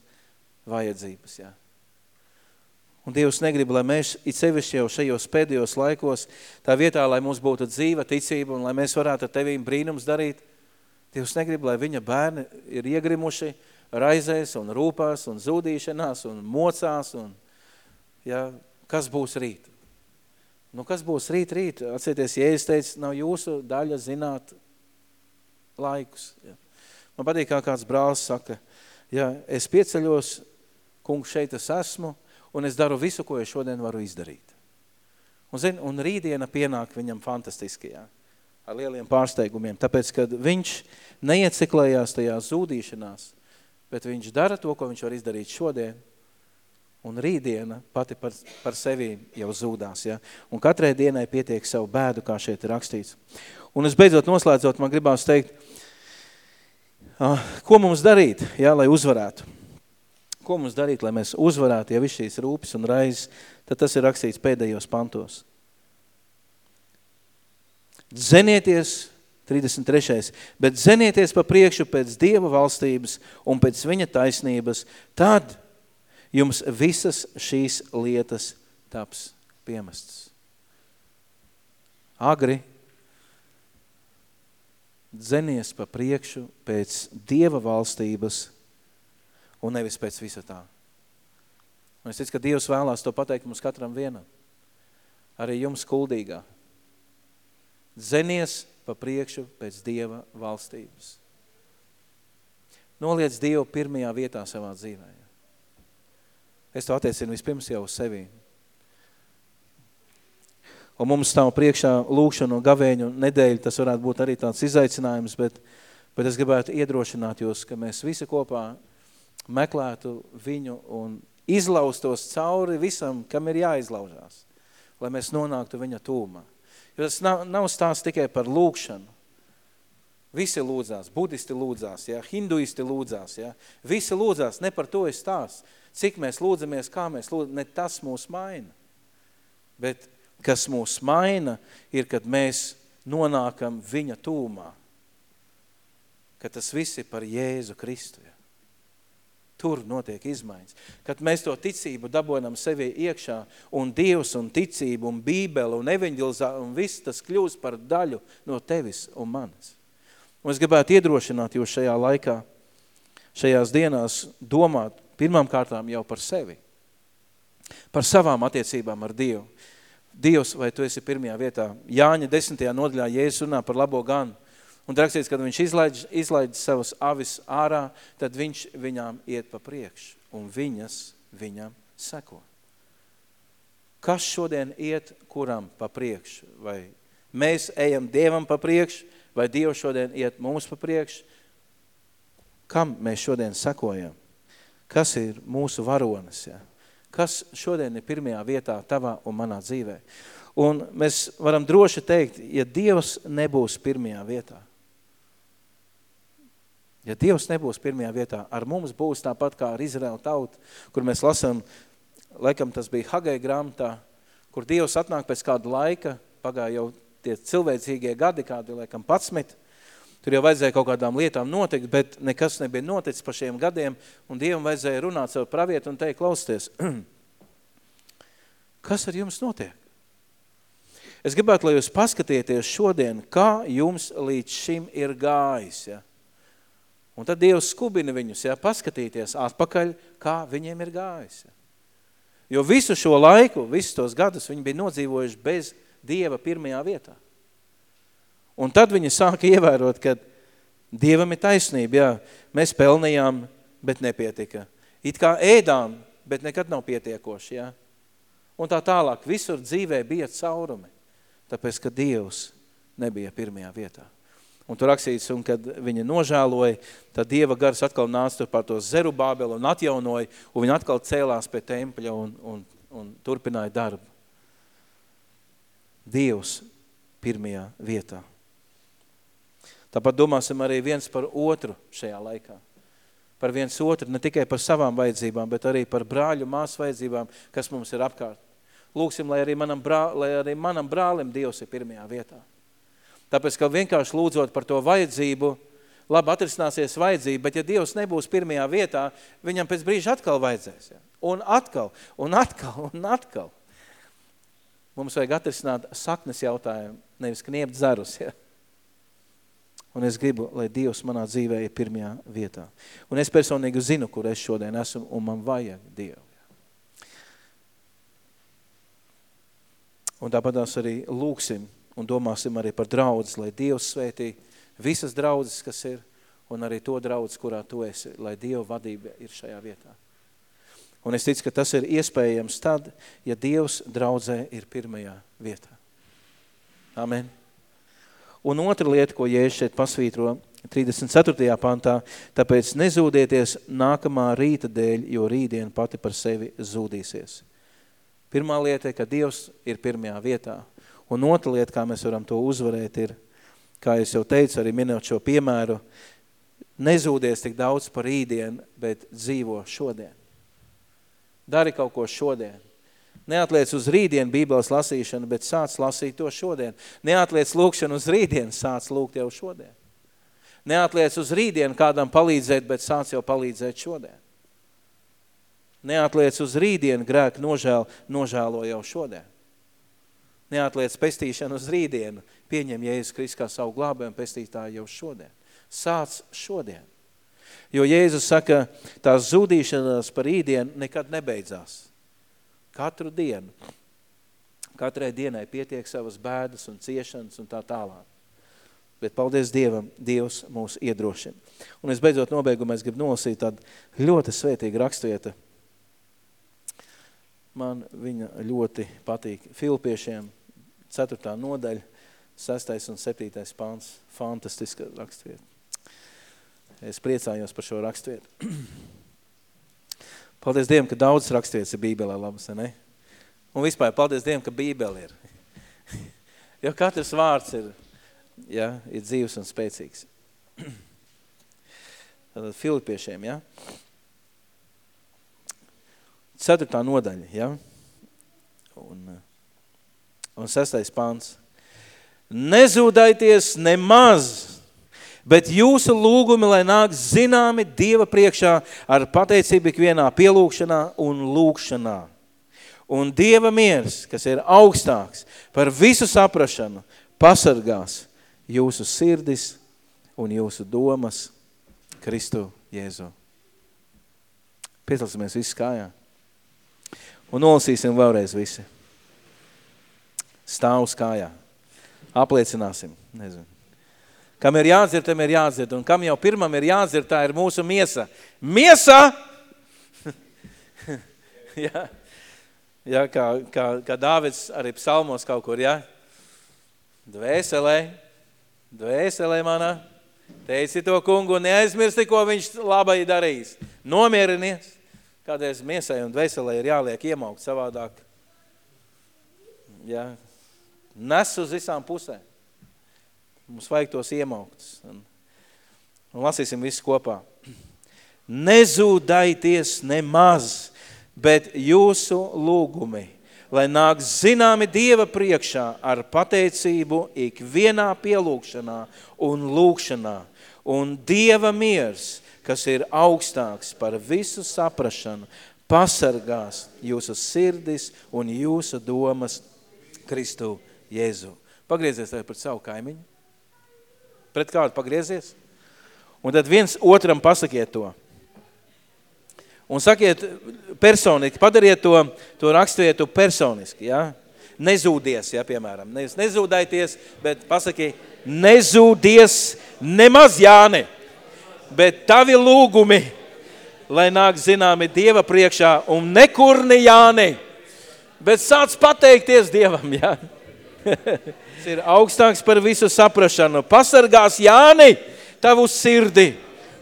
vajadzības, jā. Un Dievs negrib, lai mēs, it sevišķi jau šajos pēdējos laikos, tā vietā, lai mums būtu dzīva ticība un lai mēs varētu ar tevīm brīnums darīt, Dievs negrib, lai viņa bērni ir iegrimuši raizēs un rūpās un zūdīšanās un mocās un, ja, kas būs rīt? Nu, kas būs rīt, rīt? Atcieties, Jēzus teica, nav jūsu daļa zināt laikus. Ja. Man patīk, kā kāds brālis saka, ja es pieceļos, kungs, šeit es esmu, un es daru visu, ko es šodien varu izdarīt. Un, zin, un rītdiena pienāk viņam fantastiski, jā, ar lieliem pārsteigumiem, tāpēc, kad viņš neieciklējās tajā zūdīšanās, bet viņš dara to, ko viņš var izdarīt šodien, Un rītdiena pati par, par sevi jau zūdās, ja? Un katrai dienai pietiek savu bēdu, kā šeit ir rakstīts. Un es beidzot noslēdzot, man gribās teikt, ah, ko mums darīt, ja, lai uzvarētu? Ko mums darīt, lai mēs uzvarētu, ja viss šīs rūpes un raizes, tad tas ir rakstīts pēdējos pantos. Zenieties, 33. Bet zenieties pa priekšu pēc Dieva valstības un pēc viņa taisnības, tad jums visas šīs lietas taps piemestas. Agri dzenies pa priekšu pēc Dieva valstības un nevis pēc visa tā. Un es ticu, ka Dievs vēlās to pateikt mums katram vienam. Arī jums kuldīgā. Zenies pa priekšu pēc Dieva valstības. Noliec Dievu pirmajā vietā savā dzīvē. Es to attiecinu vispirms jau uz sevi. Un mums stāv priekšā lūkšana un gavēņu nedēļa, tas varētu būt arī tāds izaicinājums, bet, bet es gribētu iedrošināt jūs, ka mēs visi kopā meklētu viņu un izlaustos cauri visam, kam ir jāizlaužās, lai mēs nonāktu viņa tūmā. Jo tas nav, nav stāsts tikai par lūkšanu. Visi lūdzās, budisti lūdzās, ja, hinduisti lūdzās, ja. Visi lūdzās, ne par to ir stāsts. Cik mēs lūdzamies, kā mēs lūdzamies, ne tas mūs maina. Bet kas mūs maina, ir, kad mēs nonākam viņa tūmā. Ka tas viss ir par Jēzu Kristu. Tur notiek izmaiņas. Kad mēs to ticību dabonam sevi iekšā, un Dievs, un ticība, un Bībele, un evaņģilizā, un viss tas kļūst par daļu no tevis un manis. Un es gribētu iedrošināt jūs šajā laikā, šajās dienās domāt pirmām kārtām jau par sevi, par savām attiecībām ar Dievu. Dievs, vai tu esi pirmajā vietā? Jāņa desmitajā nodaļā Jēzus runā par labo ganu. Un rakstīts, kad viņš izlaidz, izlaidz savus avis ārā, tad viņš viņām iet pa priekšu, un viņas viņam seko. Kas šodien iet kuram pa priekšu? Vai mēs ejam Dievam pa priekšu, vai Dievs šodien iet mums pa priekšu? Kam mēs šodien sekojam? Kas ir mūsu varonis? Ja? Kas šodien ir pirmajā vietā tavā un manā dzīvē? Un mēs varam droši teikt, ja Dievs nebūs pirmajā vietā, Ja Dievs nebūs pirmajā vietā, ar mums būs tāpat kā ar Izraela tautu, kur mēs lasam, laikam tas bija Hagai grāmatā, kur Dievs atnāk pēc kāda laika, pagāja jau tie cilvēcīgie gadi, kādi laikam patsmit, tur jau vajadzēja kaut kādām lietām notikt, bet nekas nebija noticis pa šiem gadiem, un Dievam vajadzēja runāt savu pravietu un teikt, klausties, kas ar jums notiek? Es gribētu, lai jūs paskatieties šodien, kā jums līdz šim ir gājis, ja? Un tad Dievs skubina viņus, ja, paskatīties atpakaļ, kā viņiem ir gājis. Ja. Jo visu šo laiku, visus tos gadus viņi bija nodzīvojuši bez Dieva pirmajā vietā. Un tad viņi sāka ievērot, ka Dievam ir taisnība, jā, mēs pelnījām, bet nepietika. It kā ēdām, bet nekad nav pietiekoši, jā. Un tā tālāk, visur dzīvē bija caurumi, tāpēc, ka Dievs nebija pirmajā vietā. Un tur rakstīts, un kad viņa nožēloja, tad Dieva gars atkal nāca par to Zerubābelu un atjaunoja, un viņa atkal cēlās pie tempļa un, un, un turpināja darbu. Dievs pirmajā vietā. Tāpat domāsim arī viens par otru šajā laikā. Par viens otru, ne tikai par savām vajadzībām, bet arī par brāļu māsu vajadzībām, kas mums ir apkārt. Lūksim, lai arī manam, brā, lai arī manam brālim Dievs ir pirmajā vietā. Tāpēc, ka vienkārši lūdzot par to vajadzību, labi atrisināsies vajadzība, bet ja Dievs nebūs pirmajā vietā, viņam pēc brīža atkal vajadzēs. Ja? Un atkal, un atkal, un atkal. Mums vajag atrisināt saknes jautājumu, nevis kniept zarus. Ja? Un es gribu, lai Dievs manā dzīvē ir pirmajā vietā. Un es personīgi zinu, kur es šodien esmu, un man vajag Dievu. Un tāpat arī lūksim un domāsim arī par draudzes, lai Dievs svētī visas draudzes, kas ir, un arī to draudzes, kurā tu esi, lai Dieva vadība ir šajā vietā. Un es ticu, ka tas ir iespējams tad, ja Dievs draudzē ir pirmajā vietā. Amen. Un otra lieta, ko Jēzus šeit pasvītro, 34. pantā, tāpēc nezūdieties nākamā rīta dēļ, jo rītdien pati par sevi zūdīsies. Pirmā lieta ka Dievs ir pirmajā vietā. Un otra lieta, kā mēs varam to uzvarēt, ir, kā es jau teicu, arī minot šo piemēru, nezūdies tik daudz par rītdienu, bet dzīvo šodien. Dari kaut ko šodien. Neatliec uz rītdienu bībeles lasīšanu, bet sāc lasīt to šodien. Neatliec lūkšanu uz rītdienu, sāc lūgt jau šodien. Neatliec uz rītdienu kādam palīdzēt, bet sāc jau palīdzēt šodien. Neatliec uz rītdienu grēku nožēl, nožēlo jau šodien. Neatliec pestīšanu uz rītdienu, pieņem Jēzus Kristus kā savu glābējumu pestītāju jau šodien. Sāc šodien. Jo Jēzus saka, tās zudīšanās par rītdienu nekad nebeidzās. Katru dienu. Katrai dienai pietiek savas bēdas un ciešanas un tā tālāk. Bet paldies Dievam, Dievs mūs iedrošina. Un es beidzot nobeigumā es gribu nolasīt tādu ļoti svētīgu rakstvieta. Man viņa ļoti patīk. Filipiešiem 4. nodaļa, 6. un 7. pāns. Fantastiska rakstvieta. Es priecājos par šo rakstvietu. paldies Dievam, ka daudz rakstvietas ir Bībelē labas, ne? Un vispār paldies Dievam, ka Bībele ir. jo katrs vārds ir ja, ir dzīvs un spēcīgs. Tātad Filipiešiem, ja. Ceturtā nodaļa, ja. Un, un sestais pāns. Nezūdaities nemaz, bet jūsu lūgumi, lai nāk zināmi Dieva priekšā ar pateicību ikvienā pielūkšanā un lūkšanā. Un Dieva miers, kas ir augstāks par visu saprašanu, pasargās jūsu sirdis un jūsu domas Kristu Jēzu. Piecelsimies visi kājā. Un nolasīsim vēlreiz visi. Stāv uz kājā. Apliecināsim. Nezinu. Kam ir jādzird, tam ir jādzird. Un kam jau pirmam ir jādzird, tā ir mūsu miesa. Miesa! ja, ja, kā, kā, kā Dāvids arī psalmos kaut kur, ja? Dvēselē, Dvēselē manā, teici to kungu un neaizmirsti, ko viņš labai darījis. Nomierinies. Kādreiz miesai un dvēselē ir jāliek iemaukt savādāk. Ja? Nes uz visām pusēm. Mums vajag tos iemauktus. Un, un lasīsim visu kopā. Nezūdaities nemaz, bet jūsu lūgumi – lai nāk zināmi Dieva priekšā ar pateicību ikvienā pielūkšanā un lūkšanā. Un Dieva miers, kas ir augstāks par visu saprašanu, pasargās jūsu sirdis un jūsu domas Kristu Jēzu. Pagriezies tev pret savu kaimiņu. Pret kādu pagriezies? Un tad viens otram pasakiet to. Un sakiet personiski, padariet to, to rakstvietu personiski, ja? Nezūdies, ja, piemēram. Nevis nezūdaities, bet pasaki, nezūdies nemaz, Jāni, bet tavi lūgumi, lai nāk zināmi Dieva priekšā un nekurni, Jāni, bet sāc pateikties Dievam, ja? Tas ir augstāks par visu saprašanu. Pasargās, Jāni, tavu sirdi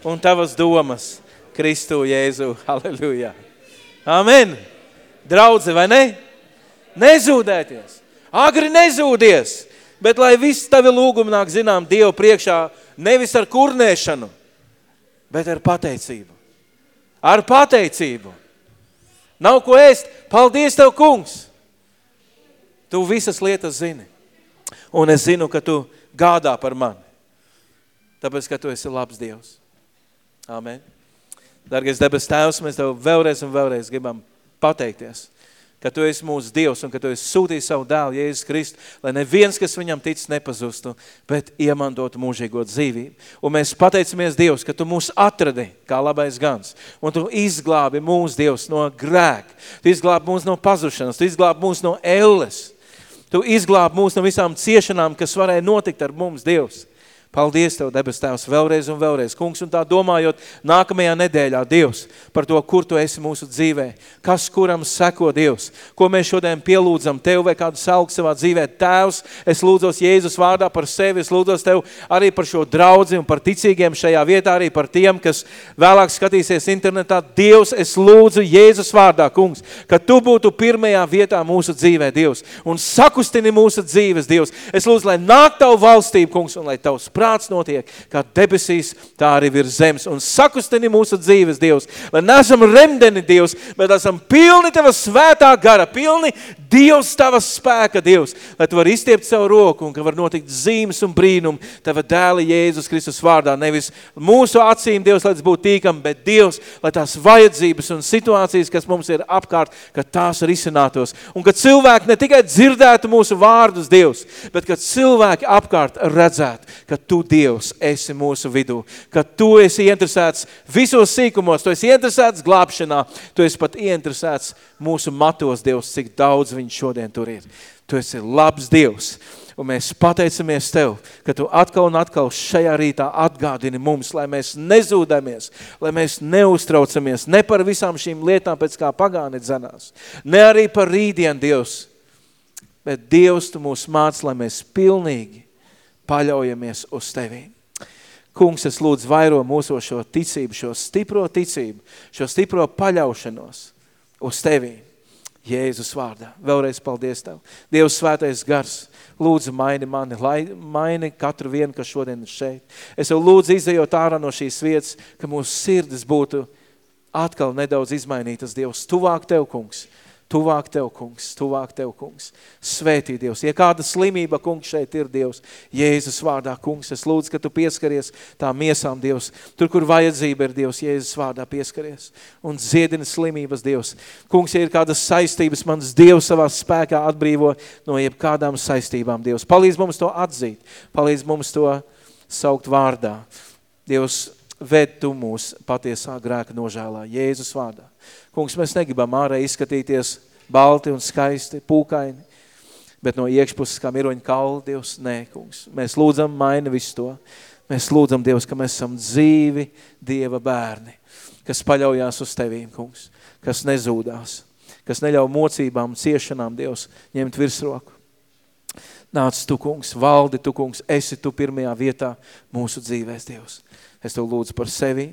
un tavas domas. Kristu Jēzu. Halleluja. Amen. Draudze, vai ne? Nezūdēties. Agri nezūdies. Bet lai viss tavi lūgumi nāk zinām Dievu priekšā, nevis ar kurnēšanu, bet ar pateicību. Ar pateicību. Nav ko ēst. Paldies Tev, kungs. Tu visas lietas zini. Un es zinu, ka Tu gādā par mani. Tāpēc, ka Tu esi labs Dievs. Amen. Dargais debes tēvs, mēs Tev vēlreiz un vēlreiz gribam pateikties, ka Tu esi mūsu Dievs un ka Tu esi sūtījis savu dēlu, Jēzus Kristu, lai neviens, kas viņam tic, nepazustu, bet iemantotu mūžīgo dzīvību. Un mēs pateicamies Dievs, ka Tu mūs atradi kā labais gans, un Tu izglābi mūs, Dievs, no grēka, Tu izglābi mūs no pazušanas, Tu izglābi mūs no elles, Tu izglābi mūs no visām ciešanām, kas varēja notikt ar mums, Dievs. Paldies Tev, debes Tēvs, vēlreiz un vēlreiz. Kungs, un tā domājot nākamajā nedēļā, Dievs, par to, kur Tu esi mūsu dzīvē, kas kuram seko Dievs, ko mēs šodien pielūdzam Tev vai kādu salgu savā dzīvē. Tēvs, es lūdzos Jēzus vārdā par sevi, es lūdzos Tev arī par šo draudzi un par ticīgiem šajā vietā, arī par tiem, kas vēlāk skatīsies internetā. Dievs, es lūdzu Jēzus vārdā, kungs, ka Tu būtu pirmajā vietā mūsu dzīvē, Dievs, un sakustini mūsu dzīves, Dievs. Es lūdzu, lai nāk Tavu valstību, kungs, un lai Tavs prāts notiek, kā debesīs, tā arī virs zemes. Un sakustini mūsu dzīves, Dievs, lai nesam remdeni, Dievs, bet esam pilni Tava svētā gara, pilni Dievs Tava spēka, Dievs, lai Tu var izstiept savu roku un ka var notikt zīmes un brīnum Tava dēla Jēzus Kristus vārdā. Nevis mūsu acīm, Dievs, lai tas būtu tīkam, bet Dievs, lai tās vajadzības un situācijas, kas mums ir apkārt, ka tās risinātos. Un ka cilvēki ne tikai dzirdētu mūsu vārdus, Dievs, bet ka cilvēki apkārt redzētu, ka Tu, Dievs, esi mūsu vidū, ka Tu esi interesēts visos sīkumos, Tu esi interesēts glābšanā, Tu esi pat interesēts mūsu matos, Dievs, cik daudz viņš šodien tur ir. Tu esi labs Dievs, un mēs pateicamies Tev, ka Tu atkal un atkal šajā rītā atgādini mums, lai mēs nezūdamies, lai mēs neuztraucamies ne par visām šīm lietām, pēc kā pagāni dzenās, ne arī par rītdien, Dievs, bet Dievs, Tu mūs māc, lai mēs pilnīgi paļaujamies uz Tevī. Kungs, es lūdzu vairo mūsu šo ticību, šo stipro ticību, šo stipro paļaušanos uz Tevī. Jēzus vārdā. Vēlreiz paldies Tev. Dievs svētais gars, lūdzu maini mani, lai maini katru vienu, kas šodien ir šeit. Es jau lūdzu izējot ārā no šīs vietas, ka mūsu sirdis būtu atkal nedaudz izmainītas Dievs. Tuvāk Tev, kungs, Tuvāk Tev, kungs, tuvāk Tev, kungs. Svētī, Dievs. Ja kāda slimība, kungs, šeit ir, Dievs, Jēzus vārdā, kungs, es lūdzu, ka Tu pieskaries tā miesām, Dievs. Tur, kur vajadzība ir, Dievs, Jēzus vārdā pieskaries. Un dziedini slimības, Dievs. Kungs, ja ir kādas saistības, mans Dievs savā spēkā atbrīvo no jebkādām saistībām, Dievs. Palīdz mums to atzīt. Palīdz mums to saukt vārdā. Dievs, ved Tu mūs patiesā grēka nožēlā, Jēzus vārdā. Kungs, mēs negribam ārē izskatīties balti un skaisti, pūkaini, bet no iekšpuses kā miroņa kauli, Dievs, nē, kungs. Mēs lūdzam maini visu to. Mēs lūdzam, Dievs, ka mēs esam dzīvi Dieva bērni, kas paļaujās uz Tevīm, kungs, kas nezūdās, kas neļauj mocībām, ciešanām, Dievs, ņemt virsroku. Nāc tu, kungs, valdi tu, kungs, esi tu pirmajā vietā mūsu dzīvēs, Dievs. Es Tev lūdzu par sevi.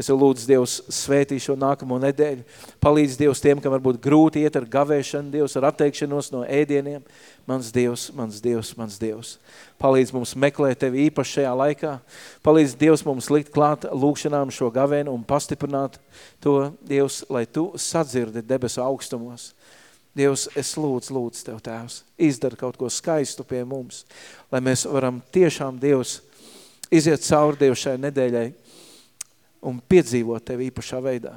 Es Tev lūdzu, Dievs, svētī šo nākamo nedēļu. Palīdz, Dievs, tiem, kam varbūt grūti iet ar gavēšanu, Dievs, ar atteikšanos no ēdieniem. Mans Dievs, mans Dievs, mans Dievs. Palīdz mums meklēt Tevi īpaši šajā laikā. Palīdz, Dievs, mums likt klāt lūkšanām šo gavēnu un pastiprināt to, Dievs, lai Tu sadzirdi debesu augstumos. Dievs, es lūdzu, lūdzu Tev, Tēvs, izdara kaut ko skaistu pie mums, lai mēs varam tiešām, Dievs, iziet cauri Dievu šai nedēļai un piedzīvot Tevi īpašā veidā.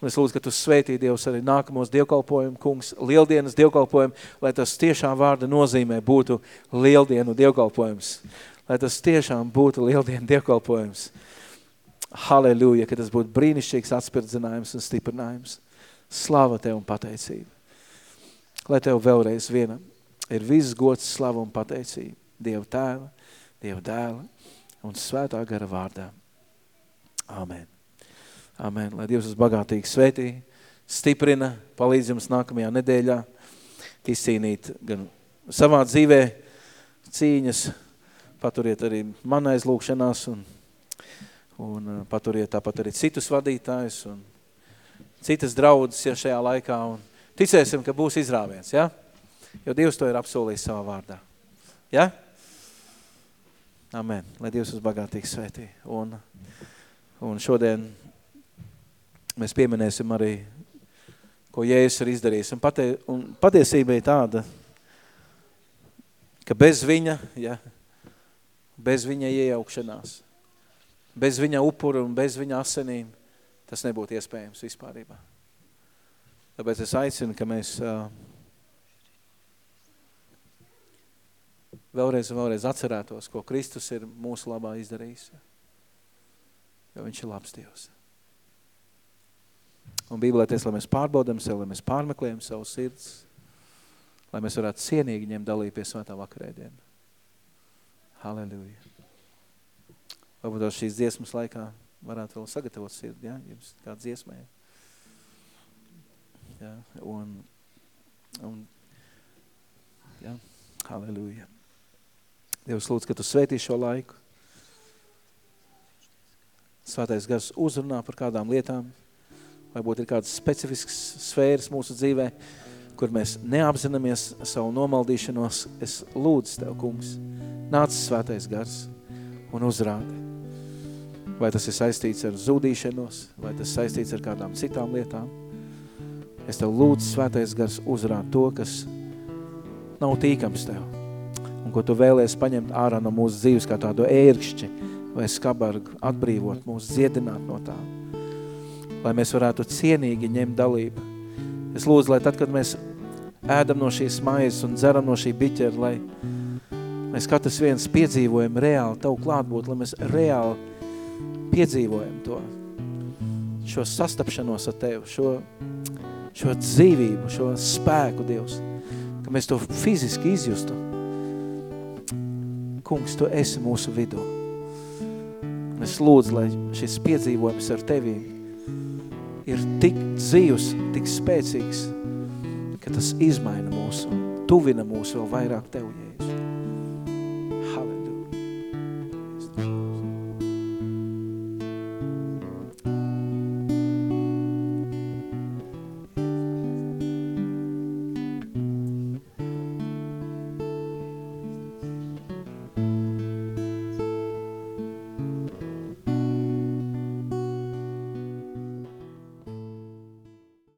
Un es lūdzu, ka Tu svētī Dievs arī nākamos dievkalpojumu, kungs, lieldienas dievkalpojumu, lai tas tiešām vārda nozīmē būtu lieldienu dievkalpojums. Lai tas tiešām būtu lieldienu dievkalpojums. Halleluja, ka tas būtu brīnišķīgs atspirdzinājums un stiprinājums. Slava Tev un pateicība. Lai Tev vēlreiz viena ir viss gods, slava un pateicība. Dieva tēva, Dieva dēla un svētā gara vārdā. Amen. Amen. Lai Dievs uz bagātīgi svētī, stiprina, palīdz jums nākamajā nedēļā izcīnīt gan savā dzīvē cīņas, paturiet arī man aizlūkšanās un, un uh, paturiet tāpat arī citus vadītājus un citas draudzes ja, šajā laikā un ticēsim, ka būs izrāviens, ja? Jo Dievs to ir apsolījis savā vārdā. Ja? Amen. Lai Dievs uz bagātīgi svētī. Un, un šodien mēs pieminēsim arī, ko Jēzus ir izdarījis. Un, patie, un patiesība ir tāda, ka bez viņa, ja, bez viņa iejaukšanās, bez viņa upura un bez viņa asenīm, tas nebūtu iespējams vispārībā. Tāpēc es aicinu, ka mēs vēlreiz un vēlreiz atcerētos, ko Kristus ir mūsu labā izdarījis. Jo viņš ir labs Dievs. Un Bībelēties, lai mēs pārbaudam sev, lai mēs pārmeklējam savu sirds, lai mēs varētu cienīgi ņemt dalību pie svētā vakarēdiena. Halleluja. Varbūt šīs dziesmas laikā varētu vēl sagatavot sirdi, ja, jums kā dziesmē. Ja, un, un, ja, halleluja. Dievs lūdz, ka tu svētī šo laiku. Svētais gars uzrunā par kādām lietām, varbūt ir kādas specifiskas sfēras mūsu dzīvē, kur mēs neapzināmies savu nomaldīšanos. Es lūdzu Tev, kungs, nāc svētais gars un uzrādi. Vai tas ir saistīts ar zudīšanos, vai tas saistīts ar kādām citām lietām. Es Tev lūdzu svētais gars uzrād to, kas nav tīkams Tev. Un ko Tu vēlies paņemt ārā no mūsu dzīves kā tādu ērkšķi vai skabargu, atbrīvot mūs, dziedināt no tā. Lai mēs varētu cienīgi ņemt dalību. Es lūdzu, lai tad, kad mēs ēdam no šīs maizes un dzeram no šī biķera, lai mēs katrs viens piedzīvojam reāli tavu klātbūt, lai mēs reāli piedzīvojam to, šo sastapšanos ar Tevi, šo, šo dzīvību, šo spēku, Dievs, ka mēs to fiziski izjustu. Kungs, Tu esi mūsu vidū. Es lūdzu, lai šis piedzīvojums ar Tevi ir tik dzīvs, tik spēcīgs, ka tas izmaina mūsu, tuvina mūsu vēl vairāk Tev, Jēzus.